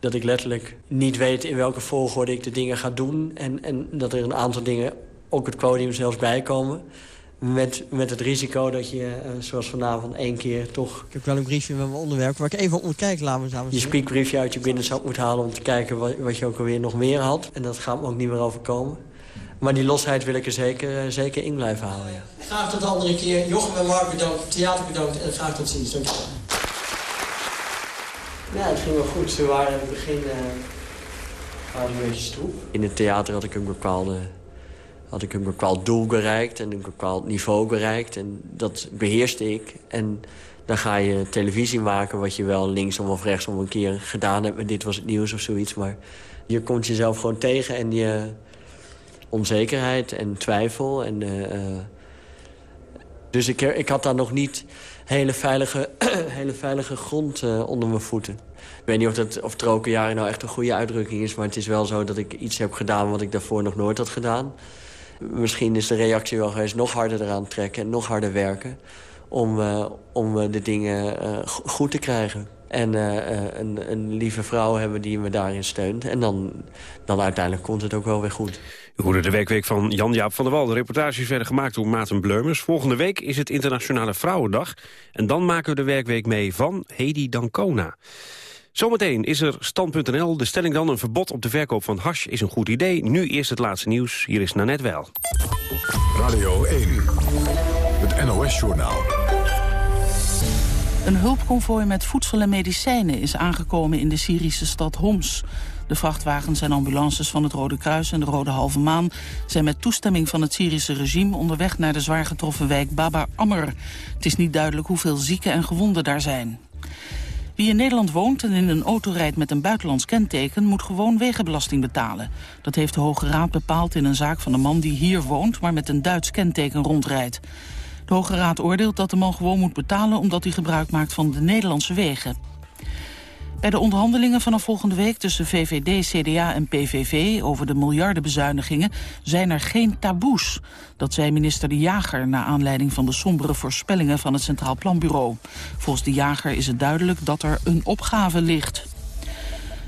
Dat ik letterlijk niet weet in welke volgorde ik de dingen ga doen. En, en dat er een aantal dingen, ook het podium zelfs bijkomen. Met, met het risico dat je, uh, zoals vanavond, één keer toch... Ik heb wel een briefje met mijn onderwerp waar ik even op moet kijken, laten we samen Je spiekbriefje uit je binnenzak moet halen om te kijken wat, wat je ook alweer nog meer had. En dat gaat me ook niet meer overkomen. Maar die losheid wil ik er zeker, zeker in blijven houden, ja. Graag tot de andere keer. Jochem en Mark bedankt, theater bedankt en graag tot ziens. Dank je wel. Ja, het ging wel goed. Ze waren in het begin uh, een beetje stroep. In het theater had ik een bepaalde had ik een bepaald doel bereikt en een bepaald niveau bereikt. En dat beheerste ik. En dan ga je televisie maken wat je wel linksom of rechtsom een keer gedaan hebt. En dit was het nieuws of zoiets. Maar je komt jezelf gewoon tegen en je onzekerheid en twijfel. En, uh, dus ik, ik had daar nog niet hele veilige, [clears throat] hele veilige grond uh, onder mijn voeten. Ik weet niet of, dat, of trokenjaren nou echt een goede uitdrukking is... maar het is wel zo dat ik iets heb gedaan wat ik daarvoor nog nooit had gedaan. Misschien is de reactie wel geweest nog harder eraan trekken... en nog harder werken om, uh, om de dingen goed te krijgen. En een, een, lieve vrouw hebben die me daarin steunt. En dan, dan uiteindelijk komt het ook wel weer goed. U hoorde de werkweek van Jan-Jaap van der Wal. De reportages werden gemaakt door Maarten Bleumers. Volgende week is het Internationale Vrouwendag. En dan maken we de werkweek mee van Hedy Dancona. Zometeen is er stand.nl. De stelling dan een verbod op de verkoop van hash is een goed idee. Nu eerst het laatste nieuws. Hier is Nanette Wel. Radio 1, het NOS-journaal. Een hulpconvooi met voedsel en medicijnen is aangekomen in de Syrische stad Homs. De vrachtwagens en ambulances van het Rode Kruis en de Rode Halve Maan... zijn met toestemming van het Syrische regime onderweg naar de zwaar getroffen wijk Baba Amr. Het is niet duidelijk hoeveel zieken en gewonden daar zijn. Wie in Nederland woont en in een auto rijdt met een buitenlands kenteken... moet gewoon wegenbelasting betalen. Dat heeft de Hoge Raad bepaald in een zaak van een man die hier woont... maar met een Duits kenteken rondrijdt. De Hoge Raad oordeelt dat de man gewoon moet betalen... omdat hij gebruik maakt van de Nederlandse wegen. Bij de onderhandelingen vanaf volgende week tussen VVD, CDA en PVV over de miljardenbezuinigingen zijn er geen taboes. Dat zei minister De Jager na aanleiding van de sombere voorspellingen van het Centraal Planbureau. Volgens De Jager is het duidelijk dat er een opgave ligt.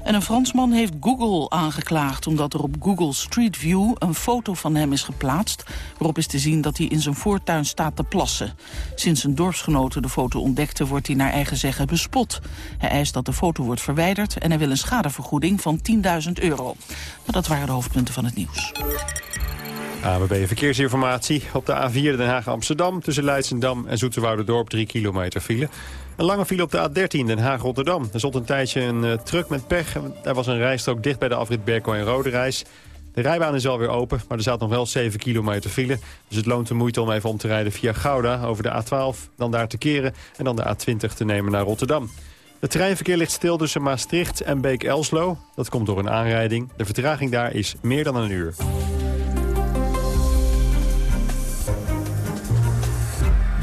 En een Fransman heeft Google aangeklaagd... omdat er op Google Street View een foto van hem is geplaatst... waarop is te zien dat hij in zijn voortuin staat te plassen. Sinds een dorpsgenote de foto ontdekte... wordt hij naar eigen zeggen bespot. Hij eist dat de foto wordt verwijderd... en hij wil een schadevergoeding van 10.000 euro. Maar dat waren de hoofdpunten van het nieuws. ABB Verkeersinformatie. Op de A4 Den Haag-Amsterdam tussen Leidsendam en Dorp 3 kilometer file. Een lange file op de A13 Den Haag-Rotterdam. Er stond een tijdje een uh, truck met pech. Er was een rijstrook dicht bij de afrit Berko en Rode. De rijbaan is alweer open, maar er staat nog wel 7 kilometer file. Dus het loont de moeite om even om te rijden via Gouda over de A12, dan daar te keren en dan de A20 te nemen naar Rotterdam. Het treinverkeer ligt stil tussen Maastricht en Beek-Elslo. Dat komt door een aanrijding. De vertraging daar is meer dan een uur.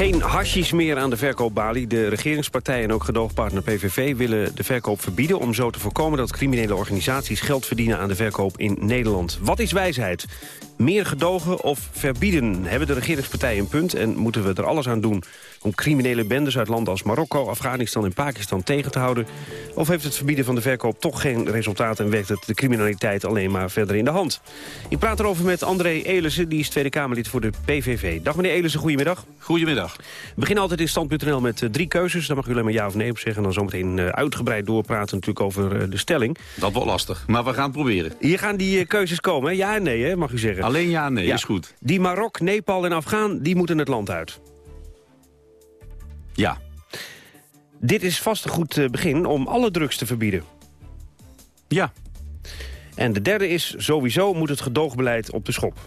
Geen hasjes meer aan de verkoopbalie. De regeringspartij en ook gedoogpartner PVV willen de verkoop verbieden... om zo te voorkomen dat criminele organisaties geld verdienen aan de verkoop in Nederland. Wat is wijsheid? Meer gedogen of verbieden? Hebben de regeringspartijen een punt en moeten we er alles aan doen om criminele bendes uit landen als Marokko, Afghanistan en Pakistan tegen te houden? Of heeft het verbieden van de verkoop toch geen resultaat en werkt het de criminaliteit alleen maar verder in de hand? Ik praat erover met André Elissen, die is Tweede Kamerlid voor de PVV. Dag meneer Elissen, goedemiddag. Goedemiddag. We beginnen altijd in stand.nl met uh, drie keuzes. Daar mag u alleen maar ja of nee op zeggen. En dan zometeen uh, uitgebreid doorpraten natuurlijk over uh, de stelling. Dat wordt lastig, maar we gaan het proberen. Hier gaan die keuzes komen, hè? ja en nee, hè, mag u zeggen. Alleen ja en nee, ja. is goed. Die Marok, Nepal en Afghaan, die moeten het land uit. Ja. Dit is vast een goed begin om alle drugs te verbieden. Ja. En de derde is, sowieso moet het gedoogbeleid op de schop.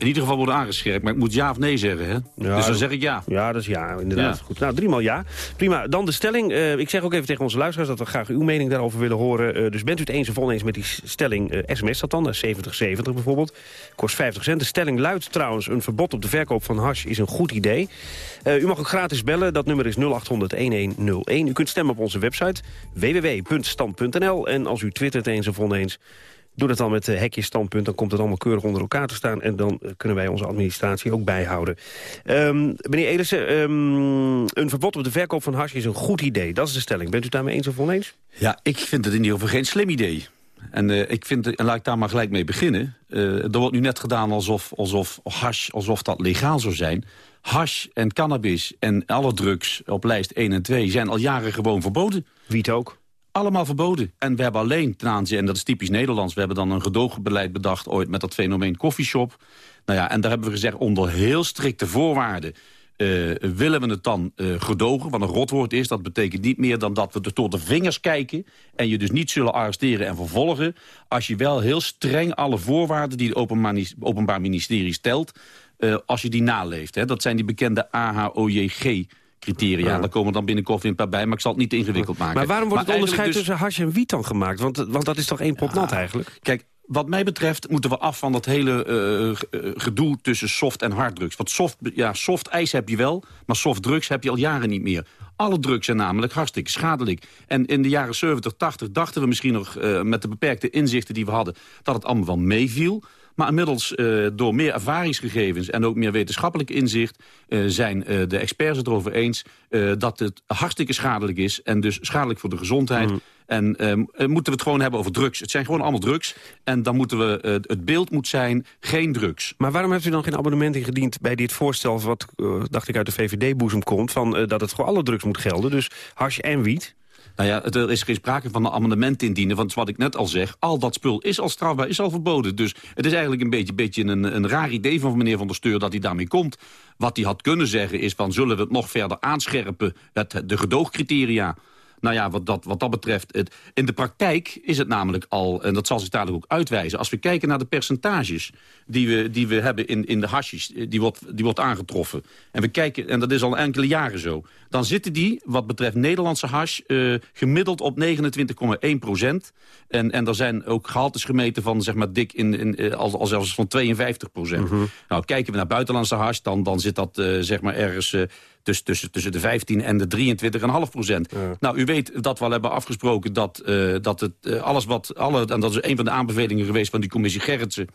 In ieder geval worden aangescherpt, maar ik moet ja of nee zeggen, hè? dus dan zeg ik ja. Ja, dat is ja, inderdaad. Ja. Goed. Nou, driemaal ja. Prima. Dan de stelling. Eh, ik zeg ook even tegen onze luisteraars dat we graag uw mening daarover willen horen. Eh, dus bent u het eens of oneens met die stelling? eh, sms dat dan, naar 7070 bijvoorbeeld. Kost 50 cent. De stelling luidt trouwens, een verbod op de verkoop van hash is een goed idee. Eh, u mag ook gratis bellen. Dat nummer is 0800-1101. U kunt stemmen op onze website www.stand.nl. En als u twittert eens of oneens... Doe dat dan met uh, hekje standpunt, dan komt het allemaal keurig onder elkaar te staan... en dan eh, kunnen wij onze administratie ook bijhouden. Ehm, meneer Elissen, ehm, een verbod op de verkoop van hash is een goed idee. Dat is de stelling. Bent u daarmee eens of oneens? Ja, ik vind het in ieder geval geen slim idee. En, eh, ik vind, en laat ik daar maar gelijk mee beginnen. Eh, er wordt nu net gedaan alsof, alsof hash alsof dat legaal zou zijn. Hash en cannabis en alle drugs op lijst 1 en 2 zijn al jaren gewoon verboden. Wiet ook? Allemaal verboden. En we hebben alleen ten aanzien, en dat is typisch Nederlands... we hebben dan een gedoogbeleid bedacht ooit met dat fenomeen koffieshop. Nou ja, en daar hebben we gezegd onder heel strikte voorwaarden... eh, willen we het dan eh, gedogen, wat een rotwoord is. Dat betekent niet meer dan dat we er door de vingers kijken... en je dus niet zullen arresteren en vervolgen... als je wel heel streng alle voorwaarden die het Openbaar, Ministerie stelt... eh, als je die naleeft. Hè. Dat zijn die bekende AHOJG criteria. Daar komen dan binnenkort weer een paar bij, maar ik zal het niet ingewikkeld maken. Maar waarom wordt het onderscheid dus- tussen hash en wiet dan gemaakt? Want, want dat is toch één pot nat eigenlijk? Kijk, wat mij betreft moeten we af van dat hele eh, eh, gedoe tussen soft en harddrugs. Want soft, ja, soft ijs heb je wel, maar soft drugs heb je al jaren niet meer. Alle drugs zijn namelijk hartstikke schadelijk. En in de jaren 70, 80 dachten we misschien nog eh, met de beperkte inzichten die we hadden... dat het allemaal wel meeviel. Maar inmiddels, eh, door meer ervaringsgegevens en ook meer wetenschappelijk inzicht... eh, zijn eh, de experts het erover eens dat het hartstikke schadelijk is... en dus schadelijk voor de gezondheid. En ehm, eh, moeten we het gewoon hebben over drugs. Het zijn gewoon allemaal drugs. En dan moeten we, het beeld moet zijn, geen drugs. Maar waarom heeft u dan geen abonnement ingediend bij dit voorstel... wat, dacht ik, uit de VVD-boezem komt... Van, dat het voor alle drugs moet gelden, dus hash en wiet? Nou ja, er is geen sprake van een amendement indienen. Want wat ik net al zeg, al dat spul is al strafbaar, is al verboden. Dus het is eigenlijk een beetje, beetje een, een raar idee van meneer Van der Steur dat hij daarmee komt. Wat hij had kunnen zeggen is van, zullen we het nog verder aanscherpen, het, de gedoogcriteria... Nou ja, wat dat, wat dat betreft, het, in de praktijk is het namelijk al... en dat zal zich dadelijk ook uitwijzen... als we kijken naar de percentages die we, die we hebben in, in de hasjes... die wordt, die wordt aangetroffen. En we kijken, en dat is al enkele jaren zo... dan zitten die, wat betreft Nederlandse hash... eh, gemiddeld op 29,1 procent. En, en er zijn ook gehaltes gemeten van, zeg maar, dik in, in, eh, al, al zelfs van 52 procent. Nou, kijken we naar buitenlandse hash, dan, dan zit dat, eh, zeg maar, ergens... eh, tussen, tussen, tussen de 15 en de 23,5 procent. Nou, u weet dat we al hebben afgesproken dat, eh, dat het eh, alles wat... Alle, en dat is een van de aanbevelingen geweest van die commissie Gerritsen...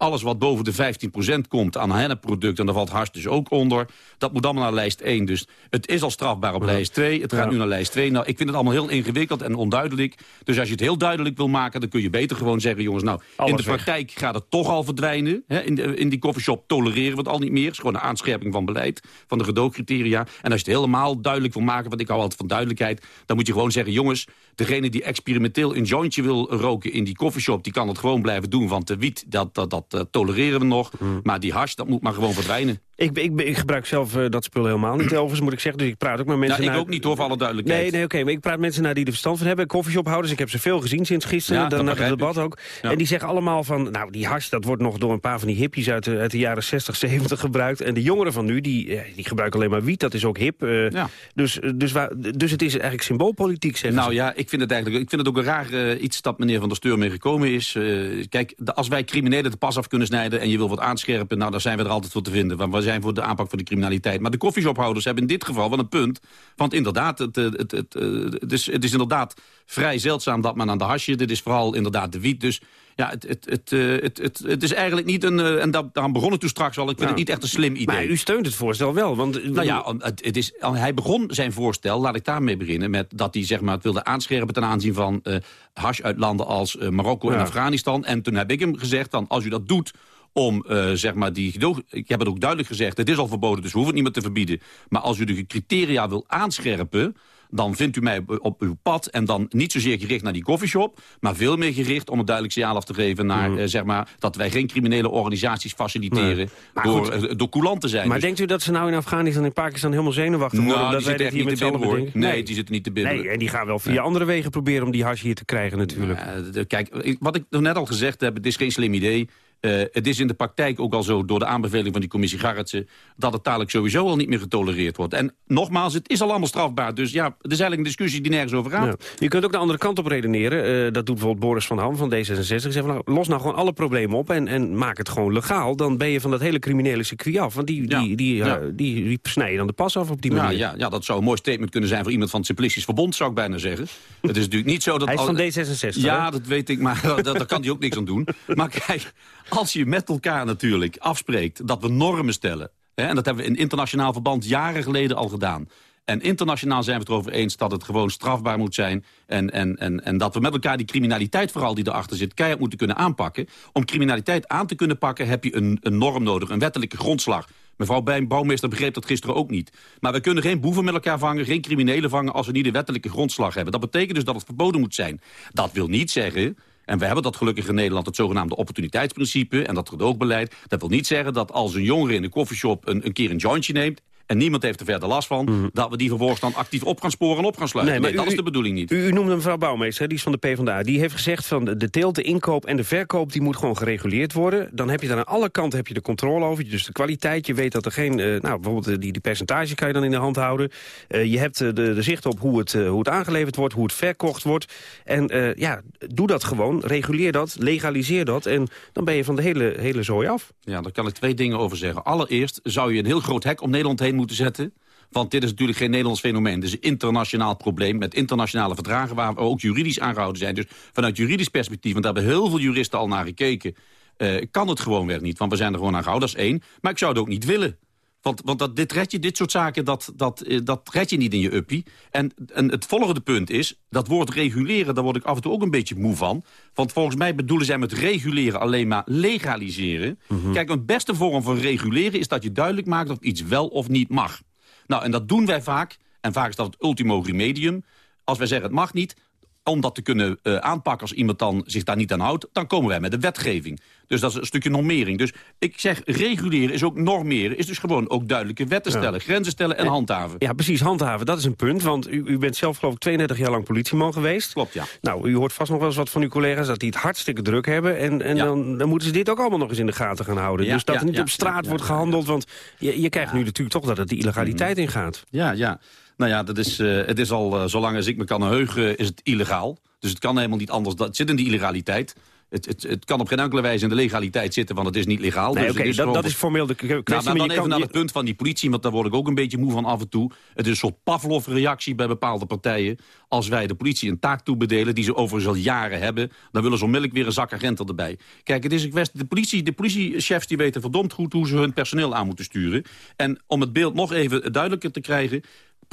alles wat boven de 15 procent komt aan hennepproduct... en daar valt hars dus ook onder, dat moet allemaal naar lijst 1. Dus het is al strafbaar op lijst 2, het gaat Ja. nu naar lijst 2. Nou, ik vind het allemaal heel ingewikkeld en onduidelijk. Dus als je het heel duidelijk wil maken, dan kun je beter gewoon zeggen... jongens, nou, in de weg. praktijk gaat het toch al verdwijnen. Hè? In, de, in die coffeeshop tolereren we het al niet meer. Het is gewoon een aanscherping van beleid, van de gedoogcriteria. En als je het helemaal duidelijk wil maken, want ik hou altijd van duidelijkheid... dan moet je gewoon zeggen, jongens, degene die experimenteel een jointje wil roken in die coffeeshop... die kan het gewoon blijven doen, want de wiet, dat, dat, dat eh, tolereren we nog. Maar die hash, dat moet maar gewoon verdwijnen. Ik, ik, ik gebruik zelf eh, dat spul helemaal niet, Elvis, moet ik zeggen. Dus ik praat ook met mensen... Nou, ik naar- ook niet hoor, voor alle duidelijkheid. Nee, nee oké, maar ik praat mensen naar die er verstand van hebben. Coffeeshophouders, ik heb ze veel gezien sinds gisteren, Ja, dan dat na het debat ik. ook. Ja. En die zeggen allemaal van, nou, die hash, dat wordt nog door een paar van die hippies uit de, uit de jaren 60, 70 gebruikt. En de jongeren van nu, die, eh, die gebruiken alleen maar wiet, dat is ook hip. eh, Ja. dus, dus, waar, dus het is eigenlijk symboolpolitiek, zeggen Nou ze. ja, ik vind het eigenlijk ik vind het ook een raar eh, iets dat meneer Van der Steur mee gekomen is. Eh, kijk, de- als wij criminelen de pas af kunnen snijden... en je wil wat aanscherpen, nou, dan zijn we er altijd voor te vinden. Want zijn voor de aanpak van de criminaliteit. Maar de koffieshophouders hebben in dit geval wel een punt. Want inderdaad, het, eh, het, het, eh, het, is, het is inderdaad vrij zeldzaam dat men aan de hasje... dit is vooral inderdaad de wiet, dus... Ja, het, het, het, eh, het, het, het is eigenlijk niet een... en dat, daarom begon ik toen straks al. Ik vind het niet echt een slim idee. Maar u steunt het voorstel wel, want... Nou ja, het, het is, hij begon zijn voorstel, laat ik daarmee beginnen... met dat hij zeg maar, het wilde aanscherpen ten aanzien van eh hash uit landen als Marokko en. Afghanistan. En toen heb ik hem gezegd, dan, als u dat doet om, eh, zeg maar, die gedoog... Ik heb het ook duidelijk gezegd, het is al verboden, dus we hoeven het niet meer te verbieden. Maar als u de criteria wil aanscherpen... dan vindt u mij op uw pad. En dan niet zozeer gericht naar die coffeeshop... maar veel meer gericht om een duidelijk signaal af te geven... naar eh, zeg maar, dat wij geen criminele organisaties faciliteren... door, uh, door coulant te zijn. Maar Dus- denkt u dat ze nou in Afghanistan en Pakistan helemaal zenuwachtig worden... Nou, omdat die wij dit hier echt met niet z'n allen bedenken? Nee, die zitten niet te bibbelen. Nee, en die gaan wel via Nee. andere wegen proberen om die hash hier te krijgen natuurlijk. Eh, kijk, wat ik net al gezegd heb, het is geen slim idee. Eh, het is in de praktijk ook al zo, door de aanbeveling van die commissie Garretsen... dat het dadelijk sowieso al niet meer getolereerd wordt. En nogmaals, het is al allemaal strafbaar. Dus ja, het is eigenlijk een discussie die nergens over gaat. Ja. Je kunt ook de andere kant op redeneren. Eh, dat doet bijvoorbeeld Boris van Ham van D66. Die zegt van, nou, los nou gewoon alle problemen op en, en maak het gewoon legaal. Dan ben je van dat hele criminele circuit af. Want die, die, die, Ja. eh, die, die snijden dan de pas af op die manier. ja, ja, dat zou een mooi statement kunnen zijn voor iemand van het Simplistisch Verbond, zou ik bijna zeggen. Het is natuurlijk niet zo dat... Hij is al- van D66, Ja, hè? dat weet ik, maar [laughs] daar, daar kan hij ook niks aan doen. Maar kijk, als je met elkaar natuurlijk afspreekt dat we normen stellen... Hè, en dat hebben we in internationaal verband jaren geleden al gedaan... En internationaal zijn we het erover eens dat het gewoon strafbaar moet zijn. En, en, en, en dat we met elkaar die criminaliteit vooral die erachter zit... keihard moeten kunnen aanpakken. Om criminaliteit aan te kunnen pakken heb je een, norm nodig, een wettelijke grondslag. Mevrouw Bij- Bouwmeester begreep dat gisteren ook niet. Maar we kunnen geen boeven met elkaar vangen, geen criminelen vangen... als we niet een wettelijke grondslag hebben. Dat betekent dus dat het verboden moet zijn. Dat wil niet zeggen... En we hebben dat gelukkig in Nederland, het zogenaamde opportuniteitsprincipe... en dat gedoogbeleid. Dat wil niet zeggen dat als een jongere in de koffieshop een, een keer een jointje neemt... en niemand heeft er verder last van... dat we die vervolgens dan actief op gaan sporen en op gaan sluiten. Nee, Mhm. dat u- is de bedoeling niet. U, u noemde mevrouw Bouwmeester, die is van de PvdA. Die heeft gezegd van de, teelt, de inkoop en de verkoop... die moet gewoon gereguleerd worden. Dan heb je daar aan alle kanten heb je de controle over. Dus de kwaliteit, je weet dat er geen... eh, nou, bijvoorbeeld eh, die, die percentage kan je dan in de hand houden. Eh, je hebt de, de zicht op hoe het, hoe het aangeleverd wordt, hoe het verkocht wordt. En ja, doe dat gewoon, reguleer dat, legaliseer dat... en dan ben je van de hele, hele zooi af. Ja, daar kan ik twee dingen over zeggen. Allereerst zou je een heel groot hek om Nederland heen moeten zetten. Want dit is natuurlijk geen Nederlands fenomeen. Dit is een internationaal probleem met internationale verdragen... waar we ook juridisch aangehouden zijn. Dus vanuit juridisch perspectief, want daar hebben heel veel juristen al naar gekeken... eh, kan het gewoonweg niet, want we zijn er gewoon aan gehouden, dat is één. Maar ik zou het ook niet willen. Want, want dat, dit, red je, dit soort zaken, dat, dat, eh, dat red je niet in je uppie. En, en het volgende punt is, dat woord reguleren... daar word ik af en toe ook een beetje moe van. Want volgens mij bedoelen zij met reguleren alleen maar legaliseren. Kijk, een beste vorm van reguleren is dat je duidelijk maakt... of iets wel of niet mag. Nou, en dat doen wij vaak. En vaak is dat het ultimo remedium. Als wij zeggen het mag niet, om dat te kunnen eh, aanpakken als iemand dan zich daar niet aan houdt... dan komen wij met de wetgeving. Dus dat is een stukje normering. Dus ik zeg, reguleren is ook normeren. Is dus gewoon ook duidelijke wetten Ja. stellen, grenzen stellen en handhaven. Ja, precies, handhaven, dat is een punt. Want u, u bent zelf geloof ik 32 jaar lang politieman geweest. Klopt, ja. Nou, u hoort vast nog wel eens wat van uw collega's... dat die het hartstikke druk hebben. En, en dan, dan moeten ze dit ook allemaal nog eens in de gaten gaan houden. Ja, dus dat er niet op straat wordt gehandeld. Want je, je krijgt nu natuurlijk toch dat het de illegaliteit Mhm. ingaat. Ja, ja. Nou ja, dat is, eh, het is al, eh, zolang als ik me kan heugen, is het illegaal. Dus het kan helemaal niet anders. Het zit in die illegaliteit. Het, het, het kan op geen enkele wijze in de legaliteit zitten, want het is niet legaal. Nee, dus is dat, gewoon dat is formeel de kwestie. Nou, dan je even kan, naar het punt van die politie, want daar word ik ook een beetje moe van af en toe. Het is een soort Pavlov-reactie bij bepaalde partijen. Als wij de politie een taak toebedelen, die ze overigens al jaren hebben... dan willen ze onmiddellijk weer een zak agenten erbij. Kijk, het is een kwestie, de, politie, de politiechefs die weten verdomd goed hoe ze hun personeel aan moeten sturen. En om het beeld nog even duidelijker te krijgen...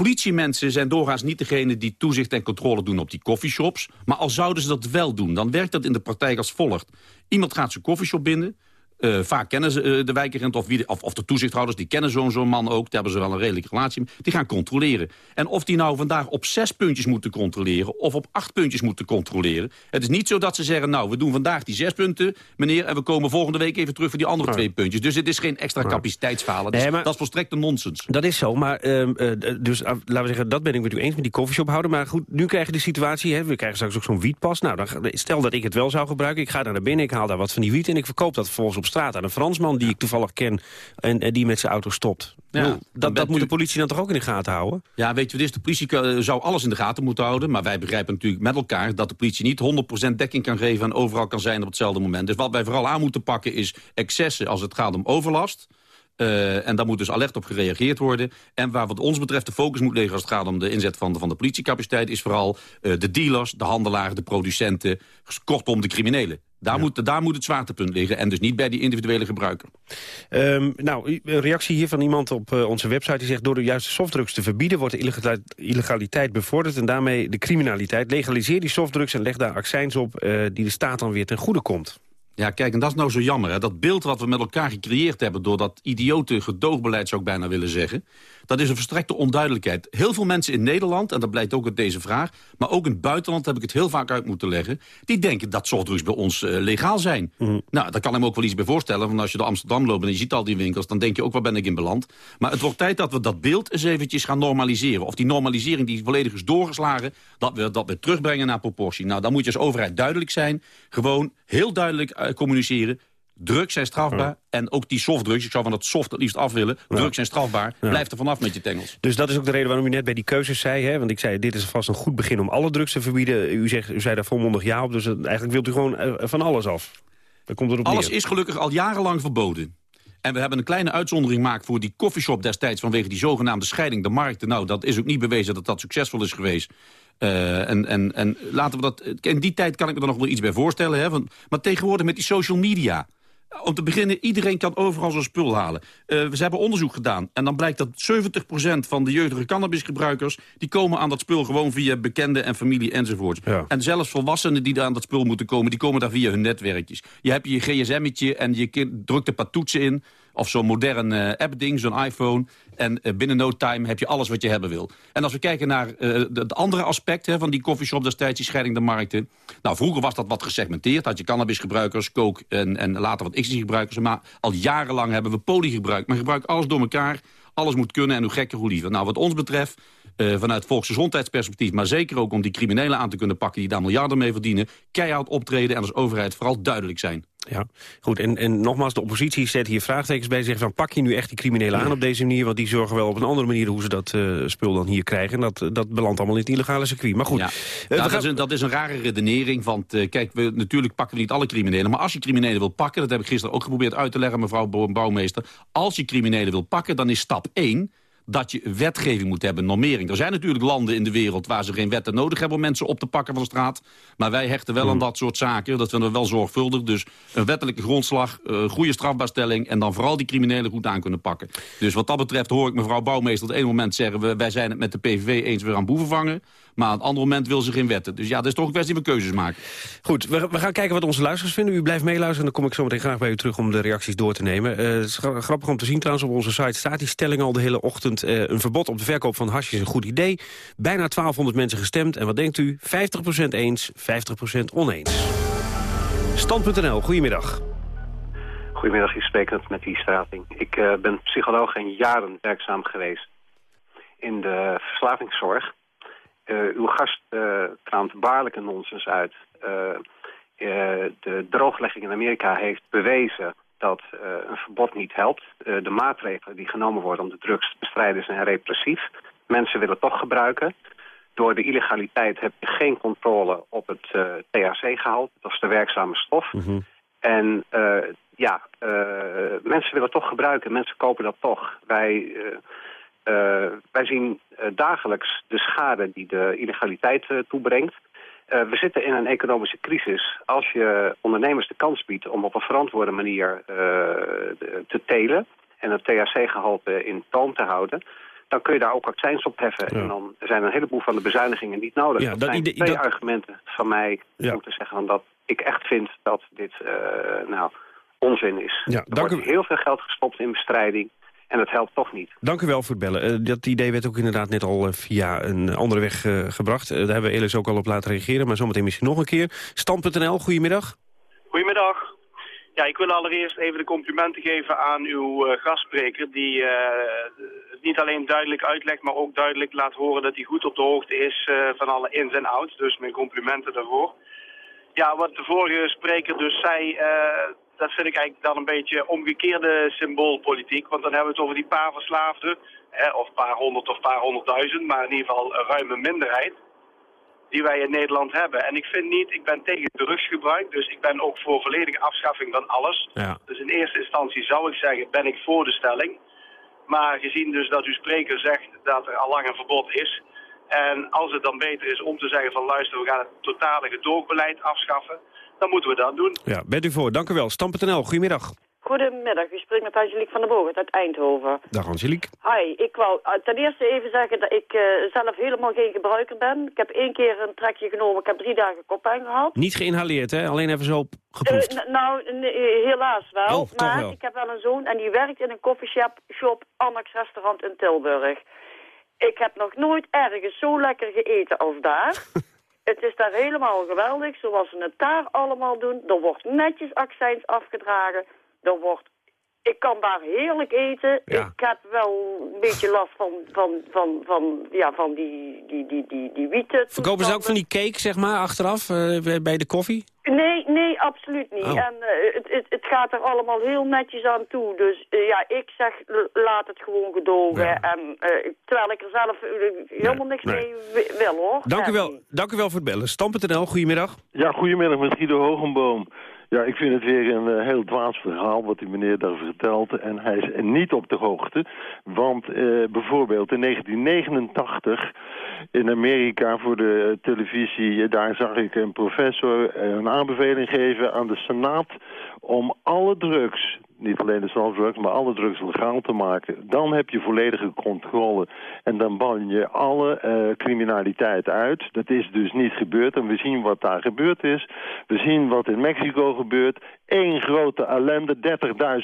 Politiemensen zijn doorgaans niet degene die toezicht en controle doen op die coffeeshops. Maar al zouden ze dat wel doen, dan werkt dat in de praktijk als volgt. Iemand gaat zijn coffeeshop binnen. Eh, vaak kennen ze eh, de wijkagent of, wie de- of, of de toezichthouders... die kennen zo'n zo'n man ook, daar hebben ze wel een redelijke relatie mee. Die gaan controleren. En of die nou vandaag op zes puntjes moeten controleren... of op acht puntjes moeten controleren. Het is niet zo dat ze zeggen... nou, we doen vandaag die zes punten, meneer... en we komen volgende week even terug voor die andere twee puntjes. Dus het is geen extra capaciteitsfalen. Dat, is- Nee, maar- dat is volstrekt een nonsens. Dat is zo, maar ehm, eh, dus, ah, laten we zeggen, dat ben ik met u eens met die koffieshop houden. Maar goed, nu krijg je de situatie, hè, we krijgen straks ook zo'n wietpas. Nou, dan, stel dat ik het wel zou gebruiken, ik ga daar naar binnen, ik haal daar wat van die wiet... en ik verkoop dat vervolgens op straat aan een Fransman die ik toevallig ken... en, en die met zijn auto stopt. Ja, Nou, dat, dat moet de politie dan toch ook in de gaten houden? Ja, weet je, wat is de politie zou alles in de gaten moeten houden. Maar wij begrijpen natuurlijk met elkaar dat de politie niet 100% dekking kan geven... en overal kan zijn op hetzelfde moment. Dus wat wij vooral aan moeten pakken is excessen als het gaat om overlast... Eh, en daar moet dus alert op gereageerd worden. En waar wat ons betreft de focus moet liggen als het gaat om de inzet van de, van de politiecapaciteit... is vooral eh, de dealers, de handelaren, de producenten, kortom de criminelen. Daar, moet, daar moet het zwaartepunt liggen en dus niet bij die individuele gebruiker. Ehm, nou, een reactie hier van iemand op eh, onze website... die zegt, door de juiste softdrugs te verbieden... wordt de illegaliteit, illegaliteit bevorderd en daarmee de criminaliteit. Legaliseer die softdrugs en leg daar accijns op... eh, die de staat dan weer ten goede komt. Ja, kijk, en dat is nou zo jammer. Hè? Dat beeld wat we met elkaar gecreëerd hebben... door dat idiote gedoogbeleid, zou ik bijna willen zeggen... dat is een verstrekte onduidelijkheid. Heel veel mensen in Nederland, en dat blijkt ook uit deze vraag... maar ook in het buitenland heb ik het heel vaak uit moeten leggen... die denken dat softdrugs bij ons uh, legaal zijn. Mhm. Nou, daar kan ik me ook wel iets bij voorstellen. Want als je door Amsterdam loopt en je ziet al die winkels... dan denk je ook, waar ben ik in beland? Maar het wordt tijd dat we dat beeld eens eventjes gaan normaliseren. Of die normalisering die volledig is doorgeslagen... dat we dat weer terugbrengen naar proportie. Nou, dan moet je als overheid duidelijk zijn. Gewoon heel duidelijk uh, communiceren. Drugs zijn strafbaar. En ook die softdrugs, ik zou van dat soft het liefst af willen. Drugs zijn strafbaar. Blijf er vanaf met je tengels. Dus dat is ook de reden waarom u net bij die keuzes zei. Hè? Want ik zei, dit is vast een goed begin om alle drugs te verbieden. U, zegt, u zei daar volmondig ja op. Dus eigenlijk wilt u gewoon uh, van alles af. Dan komt erop alles neer. is gelukkig al jarenlang verboden. En we hebben een kleine uitzondering gemaakt voor die koffieshop destijds... vanwege die zogenaamde scheiding de markten. Nou, dat is ook niet bewezen dat dat succesvol is geweest. Uh, en, en, en laten we dat... In die tijd kan ik me er nog wel iets bij voorstellen. Hè, want, maar tegenwoordig met die social media... Om te beginnen, iedereen kan overal zo'n spul halen. Uh, we hebben onderzoek gedaan. En dan blijkt dat 70% van de jeugdige cannabisgebruikers... die komen aan dat spul gewoon via bekenden en familie enzovoort. Ja. En zelfs volwassenen die daar aan dat spul moeten komen... die komen daar via hun netwerkjes. Je hebt je gsm'tje en je drukt een paar toetsen in... of zo'n modern uh, app-ding, zo'n iPhone... En uh, binnen no time heb je alles wat je hebben wil. En als we kijken naar uh, het andere aspect hè, van die coffeeshop destijds, die scheiding de markten. Nou, vroeger was dat wat gesegmenteerd. Had je cannabisgebruikers, coke en, en later wat ecstasy-gebruikers. Maar al jarenlang hebben we poli gebruikt. Maar gebruik alles door elkaar. Alles moet kunnen en hoe gekker, hoe liever. Nou, wat ons betreft, uh, vanuit volksgezondheidsperspectief... maar zeker ook om die criminelen aan te kunnen pakken... die daar miljarden mee verdienen, keihard optreden... en als overheid vooral duidelijk zijn. Ja, goed. En, en nogmaals, de oppositie zet hier vraagtekens bij. Zeggen van, pak je nu echt die criminelen aan op deze manier? Want die zorgen wel op een andere manier hoe ze dat uh, spul dan hier krijgen. En dat, dat belandt allemaal in het illegale circuit. Maar goed. Ja. Uh, nou, dat, is een, dat is een rare redenering. Want uh, kijk, we, natuurlijk pakken we niet alle criminelen. Maar als je criminelen wil pakken, dat heb ik gisteren ook geprobeerd uit te leggen, mevrouw Bouwmeester. Als je criminelen wil pakken, dan is stap 1 dat je wetgeving moet hebben, normering. Er zijn natuurlijk landen in de wereld waar ze geen wetten nodig hebben... om mensen op te pakken van de straat. Maar wij hechten wel aan dat soort zaken. Dat vinden we wel zorgvuldig. Dus een wettelijke grondslag, uh, goede strafbaarstelling... en dan vooral die criminelen goed aan kunnen pakken. Dus wat dat betreft hoor ik mevrouw Bouwmeester... op het ene moment zeggen... We, wij zijn het met de PVV eens weer aan boeven vangen... maar op het andere moment wil ze geen wetten. Dus ja, dat is toch een kwestie van keuzes maken. Goed, we, we gaan kijken wat onze luisteraars vinden. U blijft meeluisteren en dan kom ik zo meteen graag bij u terug... om de reacties door te nemen. Uh, het is grappig om te zien trouwens, op onze site staat die stelling al de hele ochtend... Uh, een verbod op de verkoop van hash is een goed idee. Bijna 1200 mensen gestemd. En wat denkt u? 50% eens, 50% oneens. Stand.nl, goedemiddag. Goedemiddag, ik spreek met die strating. Ik uh, ben psycholoog en jaren werkzaam geweest in de verslavingszorg. Uh, uw gast uh, kraamt baarlijke nonsens uit. de drooglegging in Amerika heeft bewezen dat een verbod niet helpt. De maatregelen die genomen worden om de drugs te bestrijden zijn repressief. Mensen willen toch gebruiken. Door de illegaliteit heb je geen controle op het uh, THC-gehalte. Dat is de werkzame stof. Mm -hmm. En ja, mensen willen toch gebruiken. Mensen kopen dat toch. Wij, wij zien dagelijks de schade die de illegaliteit toebrengt. Uh, we zitten in een economische crisis. Als je ondernemers de kans biedt om op een verantwoorde manier te telen... en het THC-gehalte in toom te houden... dan kun je daar ook accijns op heffen. Ja. En dan zijn een heleboel van de bezuinigingen niet nodig. Ja, dat, dat zijn idee, twee dat... argumenten van mij ja. om te zeggen dat ik echt vind dat dit uh, nou, onzin is. Ja, er wordt u... heel veel geld gestopt in bestrijding... En dat helpt toch niet. Dank u wel voor het bellen. Uh, dat idee werd ook inderdaad net al uh, via een andere weg uh, gebracht. daar hebben we Elis ook al op laten reageren, maar zometeen misschien nog een keer. Stand.nl, goedemiddag. Goedemiddag. Ja, ik wil allereerst even de complimenten geven aan uw gastspreker... die het niet alleen duidelijk uitlegt, maar ook duidelijk laat horen... dat hij goed op de hoogte is van alle ins en outs. Dus mijn complimenten daarvoor. Ja, wat de vorige spreker dus zei dat vind ik eigenlijk dan een beetje omgekeerde symboolpolitiek. Want dan hebben we het over die paar verslaafden, hè, of paar honderd of paar honderdduizend, maar in ieder geval een ruime minderheid, die wij in Nederland hebben. En ik vind niet, ik ben tegen drugsgebruik, dus ik ben ook voor volledige afschaffing van alles. Ja. Dus in eerste instantie zou ik zeggen, ben ik voor de stelling. Maar gezien dus dat uw spreker zegt dat er al lang een verbod is... en als het dan beter is om te zeggen van luister, we gaan het totale gedoogbeleid afschaffen dan moeten we dat doen. Ja, bent u voor. Dank u wel. Stam.nl, goedemiddag. Goedemiddag, u spreekt met Angelique van der Boog uit Eindhoven. Dag Angelique. Hi, ik wou uh, ten eerste even zeggen dat ik uh, zelf helemaal geen gebruiker ben. Ik heb één keer een trekje genomen, ik heb drie dagen koppijn gehad. Niet geïnhaleerd, hè? Alleen even zo geproefd? Uh, nou, nee, helaas wel. Oh, maar wel. ik heb wel een zoon en die werkt in een koffieshop shop Annex restaurant in Tilburg. Ik heb nog nooit ergens zo lekker gegeten als daar. [laughs] Het is daar helemaal geweldig, zoals ze het daar allemaal doen. Er wordt netjes accijns afgedragen. Er wordt... Ik kan daar heerlijk eten. Ja. Ik heb wel een beetje last van, van, van, van, ja, van die, die, die, die, die wieten. Verkopen ze ook van die cake, zeg maar, achteraf eh, bij de koffie? Nee, nee, absoluut niet. Oh. En uh, het, het, het gaat er allemaal heel netjes aan toe. Dus uh, ja, ik zeg, laat het gewoon gedogen. Ja. En, uh, terwijl ik er zelf helemaal niks nee. mee wil, hoor. Dank u, wel, dank u wel voor het bellen. Stam.nl, goedemiddag. Ja, goedemiddag met Guido Hogenboom. Ja, ik vind het weer een uh, heel dwaas verhaal wat die meneer daar vertelt. En hij is niet op de hoogte. Want uh, bijvoorbeeld in 1989 in Amerika voor de televisie... daar zag ik een professor een aanbeveling geven aan de Senaat... om alle drugs, niet alleen de softdrugs, maar alle drugs legaal te maken. Dan heb je volledige controle. En dan ban je alle uh, criminaliteit uit. Dat is dus niet gebeurd. En we zien wat daar gebeurd is. We zien wat in Mexico gebeurt. Eén grote ellende,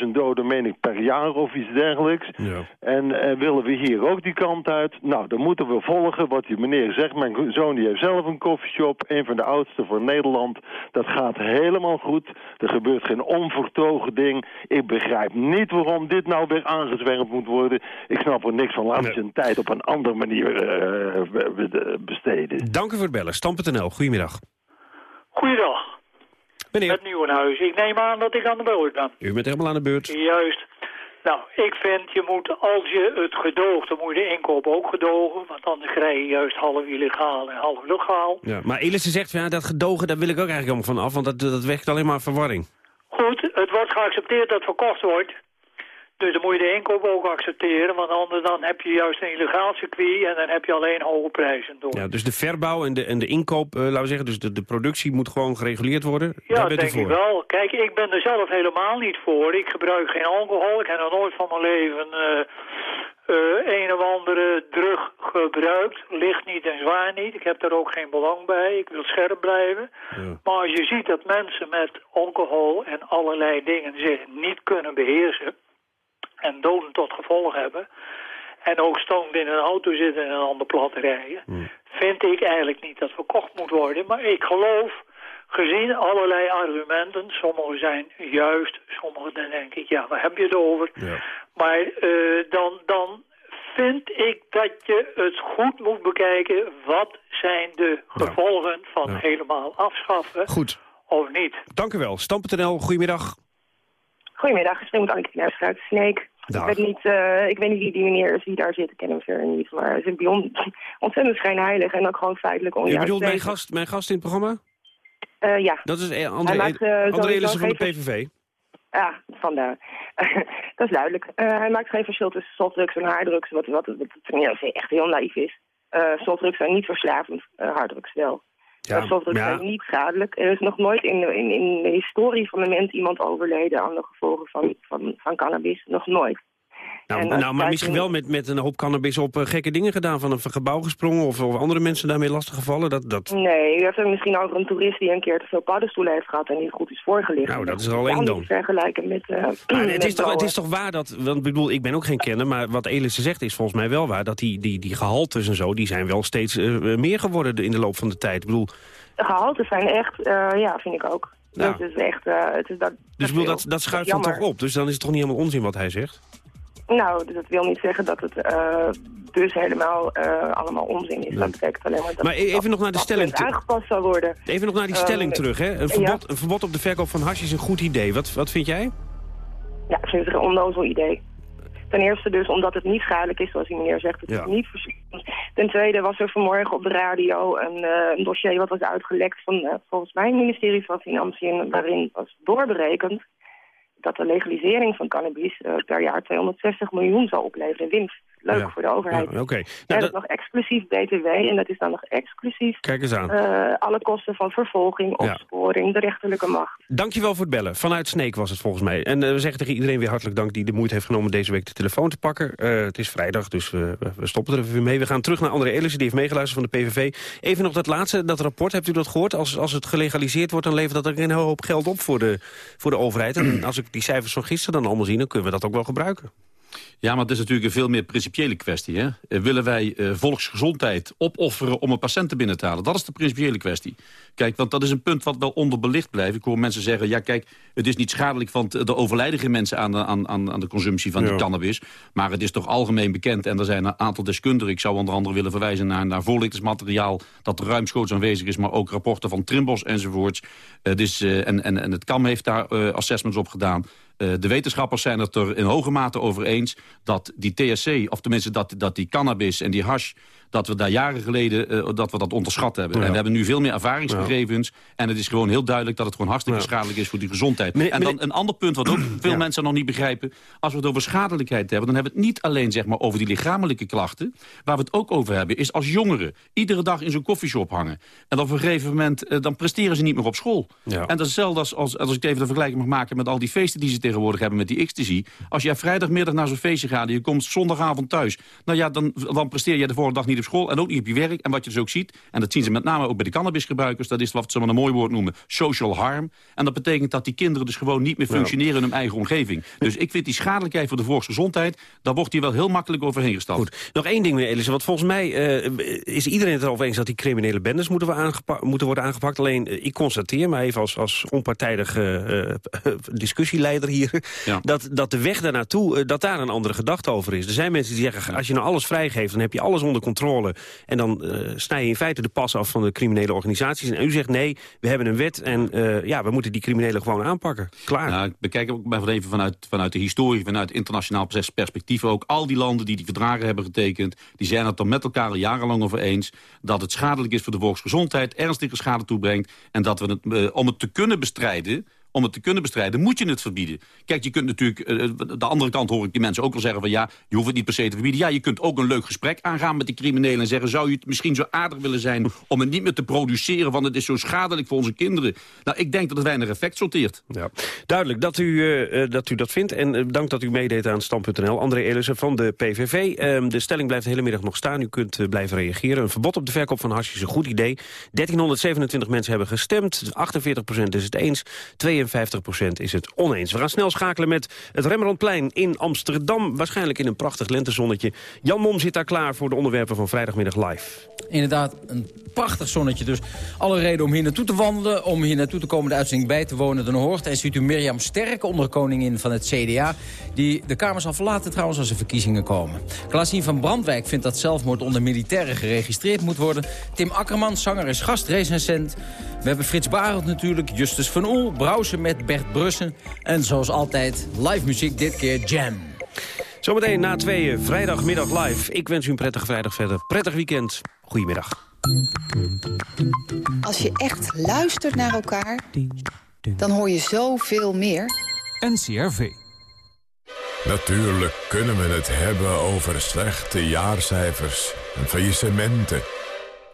30.000 doden, meen ik, per jaar of iets dergelijks. Ja. En uh, willen we hier ook die kant uit? Nou, dan moeten we volgen wat die meneer zegt. Mijn zoon die heeft zelf een koffieshop, een van de oudste voor Nederland. Dat gaat helemaal goed. Er gebeurt geen onvertogen ding. Ik begrijp niet waarom dit nou weer aangezwengeld moet worden. Ik snap er niks van. Laten we zijn tijd op een andere manier uh, besteden. Dank u voor het bellen. Stam.nl, goedemiddag. Goeiedag. Meneer. Met Nieuwenhuis. Ik neem aan dat ik aan de beurt ben. U bent helemaal aan de beurt. Juist. Nou, ik vind, je moet, als je het gedoogt, dan moet je de inkoop ook gedogen. Want anders krijg je juist half illegaal en half legaal. Ja, maar Elisse zegt, ja, dat gedogen, daar wil ik ook eigenlijk allemaal van af. Want dat, dat wekt alleen maar verwarring. Goed, het wordt geaccepteerd dat het verkocht wordt. Dus dan moet je de inkoop ook accepteren, want anders dan heb je juist een illegaal circuit en dan heb je alleen hoge prijzen door. Ja, dus de verbouw en de, en de inkoop, uh, laten we zeggen, dus de, de productie moet gewoon gereguleerd worden? Ja, Daar bent denk u voor. ik wel. Kijk, ik ben er zelf helemaal niet voor. Ik gebruik geen alcohol. Ik heb nog nooit van mijn leven uh, uh, een of andere drug gebruikt. Licht niet en zwaar niet. Ik heb daar ook geen belang bij. Ik wil scherp blijven. Ja. Maar als je ziet dat mensen met alcohol en allerlei dingen zich niet kunnen beheersen en doden tot gevolg hebben... en ook stoned in een auto zitten en een ander plat rijden... Hmm. vind ik eigenlijk niet dat verkocht moet worden. Maar ik geloof, gezien allerlei argumenten... sommige zijn juist, sommige dan denk ik, ja, waar heb je het over? Ja. Maar uh, dan, dan vind ik dat je het goed moet bekijken... wat zijn de gevolgen van Ja. helemaal afschaffen Goed. of niet. Dank u wel. Stam.nl, goedemiddag. Goedemiddag, ik spreek met Anneke uit Sneek. Dag. Ik weet, niet, uh, ik weet niet wie die meneer is die daar zit, ik ken hem verder niet. Maar ze is on [laughs] ontzettend schijnheilig en ook gewoon feitelijk Je onjuist. bedoelt mijn gast, mijn gast in het programma? Uh, ja. Dat is eh, Hij André, maakt, uh, André Elissen van de PVV. Ja, vandaar. [laughs] dat is duidelijk. Hij maakt geen verschil tussen softdrugs en harddrugs, wat, wat, wat, wat echt heel naïef is. Softdrugs zijn niet verslavend, harddrugs wel. Ja, ja. zijn niet schadelijk. Er is nog nooit in de, in, in de historie van de mens iemand overleden aan de gevolgen van, van, van cannabis. Nog nooit. Nou, nou maar misschien wel met, met een hoop cannabis op eh, gekke dingen gedaan. Van een gebouw gesprongen of, of andere mensen daarmee lastiggevallen. Dat, dat, Nee, u er misschien over een toerist die een keer te veel paddenstoelen heeft gehad en niet goed is voorgelicht. Nou, dat is er al één dan. vergelijken met... uh, [clears throat] Maar het, is toch, het is toch waar dat, want ik bedoel, ik ben ook geen kenner, maar wat Elisse zegt is volgens mij wel waar, dat die, die, die gehaltes en zo, die zijn wel steeds eh, meer geworden in de loop van de tijd. Ik bedoel, De gehalten zijn echt, ja, vind ik ook. Ja. Dat is echt, het is dat... dus ik bedoel, dat, dat schuift dan jammer. toch op. Dus dan is het toch niet helemaal onzin wat hij zegt? Nou, dat wil niet zeggen dat het uh, dus helemaal uh, allemaal onzin is. Dat betekent alleen maar dat Maar even dat, nog naar de stelling aangepast zal worden. Even nog naar die stelling Uh, terug, hè? Een ja. verbod, een verbod op de verkoop van hash is een goed idee. Wat, wat vind jij? Ja, ik vind het een onnozel idee. Ten eerste dus omdat het niet schadelijk is, zoals die meneer zegt. Het Ja. is niet. Ten tweede was er vanmorgen op de radio een, uh, een dossier wat was uitgelekt van volgens mij het ministerie van Financiën. Waarin was doorberekend dat de legalisering van cannabis uh, per jaar 260 miljoen zou opleveren in winst. Leuk Ja. voor de overheid. Ja, Oké. en Nou, dat dat- nog exclusief BTW. En dat is dan nog exclusief Kijk eens aan. eh, alle kosten van vervolging, Ja. opsporing, de rechterlijke macht. Dankjewel voor het bellen. Vanuit Sneek was het volgens mij. En eh, we zeggen tegen iedereen weer hartelijk dank die de moeite heeft genomen deze week de telefoon te pakken. Eh, het is vrijdag, dus we, we stoppen er even mee. We gaan terug naar André Elissen, die heeft meegeluisterd van de PVV. Even nog dat laatste, dat rapport, hebt u dat gehoord? Als, als het gelegaliseerd wordt, dan levert dat er een hele hoop geld op voor de, voor de overheid. En [clears throat] als ik die cijfers van gisteren dan allemaal zie, dan kunnen we dat ook wel gebruiken. Ja, maar het is natuurlijk een veel meer principiële kwestie. Hè? Eh, willen wij eh, volksgezondheid opofferen om een patiënten binnen te halen? Dat is de principiële kwestie. Kijk, want dat is een punt wat wel onderbelicht blijft. Ik hoor mensen zeggen, ja kijk, het is niet schadelijk... want er overlijden geen mensen aan de, aan, aan de consumptie van die cannabis. Maar het is toch algemeen bekend en er zijn een aantal deskundigen... ik zou onder andere willen verwijzen naar, naar voorlichtingsmateriaal... dat ruimschoots aanwezig is, maar ook rapporten van Trimbos enzovoorts. Eh, dus, eh, en, en, en het KAM heeft daar eh, assessments op gedaan... Eh, de wetenschappers zijn het er in hoge mate over eens... dat die THC, of tenminste dat, dat die cannabis en die hash... dat we daar jaren geleden eh, dat we dat onderschat hebben. Ja. En we hebben nu veel meer ervaringsgegevens. En het is gewoon heel duidelijk dat het gewoon hartstikke schadelijk is voor die gezondheid. Meneer- en dan meneer- een ander punt wat ook [clears throat] veel mensen nog niet begrijpen. Als we het over schadelijkheid hebben... dan hebben we het niet alleen zeg maar, over die lichamelijke klachten. Waar we het ook over hebben is als jongeren... iedere dag in zo'n koffieshop hangen. En op een gegeven moment eh, dan presteren ze niet meer op school. En dat is hetzelfde als, als, als ik even de vergelijking mag maken... met al die feesten die ze tegenwoordig hebben met die ecstasy. Als jij vrijdagmiddag naar zo'n feestje gaat... en je komt zondagavond thuis... nou ja, dan, dan presteer je de volgende dag niet op school... en ook niet op je werk. En wat je dus ook ziet... en dat zien ze met name ook bij de cannabisgebruikers... dat is wat ze maar een mooi woord noemen, social harm. En dat betekent dat die kinderen dus gewoon niet meer functioneren... in hun eigen omgeving. Dus ik vind die schadelijkheid voor de volksgezondheid... daar wordt hier wel heel makkelijk overheen gestapt. Goed. Nog één ding, meneer Elissen. Want volgens mij eh, is iedereen het erover eens... dat die criminele bendes moeten, we moeten worden aangepakt. Alleen, eh, ik constateer maar even als, als onpartijdige eh, [laughs] discussieleider hier... Ja. Dat, dat de weg daar naartoe, eh, dat daar een andere gedachte over is. Er zijn mensen die zeggen, als je nou alles vrijgeeft... dan heb je alles onder controle. En dan eh, snij je in feite de pas af van de criminele organisaties. En u zegt, nee, we hebben een wet... en eh, ja, we moeten die criminelen gewoon aanpakken. Klaar. Nou, ik bekijk ook maar even vanuit, vanuit de historie, vanuit internationaal pers- perspectief ook. Al die landen die die verdragen hebben getekend, die zijn het er met elkaar al jarenlang over eens dat het schadelijk is voor de volksgezondheid, ernstige schade toebrengt en dat we het, eh, om het te kunnen bestrijden, om het te kunnen bestrijden, moet je het verbieden. Kijk, je kunt natuurlijk, eh, de andere kant hoor ik die mensen ook wel zeggen van ja, je hoeft het niet per se te verbieden. Ja, je kunt ook een leuk gesprek aangaan met die criminelen en zeggen, zou je het misschien zo aardig willen zijn om het niet meer te produceren, want het is zo schadelijk voor onze kinderen. Nou, ik denk dat het weinig effect sorteert. Ja. Duidelijk dat u, eh, eh, dat u dat vindt. En eh, dank dat u meedeed aan Stand.nl. André Elissen van de PVV. Ehm, de stelling blijft de hele middag nog staan. U kunt eh, blijven reageren. Een verbod op de verkoop van hash is een goed idee. 1327 mensen hebben gestemd. 48% is het eens. 52% is het oneens. We gaan snel schakelen met het Rembrandtplein in Amsterdam. Waarschijnlijk in een prachtig lentezonnetje. Jan Mom zit daar klaar voor de onderwerpen van vrijdagmiddag live. Inderdaad, een prachtig zonnetje. Dus alle reden om hier naartoe te wandelen, om hier naartoe te komen de uitzending bij te wonen. Dan hoort en ziet u Mirjam Sterk, onderkoningin van het CDA... die de Kamer zal verlaten trouwens als er verkiezingen komen. Klaasien van Brandwijk vindt dat zelfmoord onder militairen geregistreerd moet worden. Tim Akkerman, zanger, is gastrecensent. We hebben Frits Barend natuurlijk, Justus van Oel, Met Bert Brussen. En zoals altijd, live muziek, dit keer Jam. Zometeen na tweeën, vrijdagmiddag live. Ik wens u een prettige vrijdag verder. Prettig weekend. Goedemiddag. Als je echt luistert naar elkaar, dan hoor je zoveel meer. NCRV. Natuurlijk kunnen we het hebben over slechte jaarcijfers en faillissementen.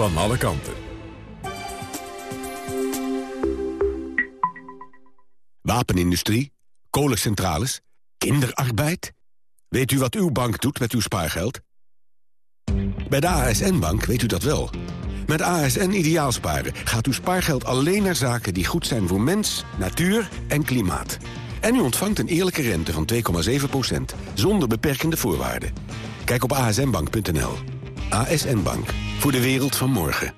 van alle kanten. Wapenindustrie, kolencentrales, kinderarbeid. Weet u wat uw bank doet met uw spaargeld? Bij de ASN-bank weet u dat wel. Met ASN Ideaalsparen gaat uw spaargeld alleen naar zaken die goed zijn voor mens, natuur en klimaat. En u ontvangt een eerlijke rente van 2,7%, zonder beperkende voorwaarden. Kijk op asnbank.nl. ASN Bank, voor de wereld van morgen.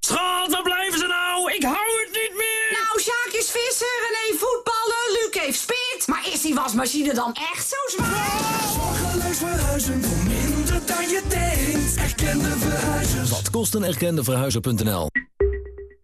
Schat, waar blijven ze nou? Ik hou het niet meer! Nou, Sjaak is visser, René voetballen, Luc heeft spit. Maar is die wasmachine dan echt zo zwaar? zorgeloos verhuizen voor minder dan je denkt. Erkende verhuizers. Wat kost een erkende verhuizer.nl?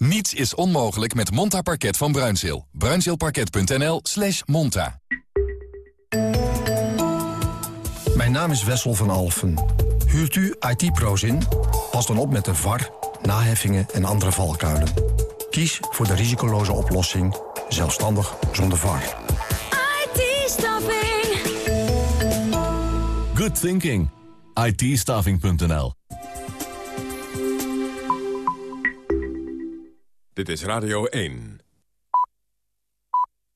Niets is onmogelijk met Monta Parket van Bruinzeel. Bruinzeelparket.nl slash monta. Mijn naam is Wessel van Alfen. Huurt u IT-pro's in? Pas dan op met de VAR, naheffingen en andere valkuilen. Kies voor de risicoloze oplossing, zelfstandig zonder VAR. IT-staffing. Good thinking. IT-staffing.nl Dit is Radio 1.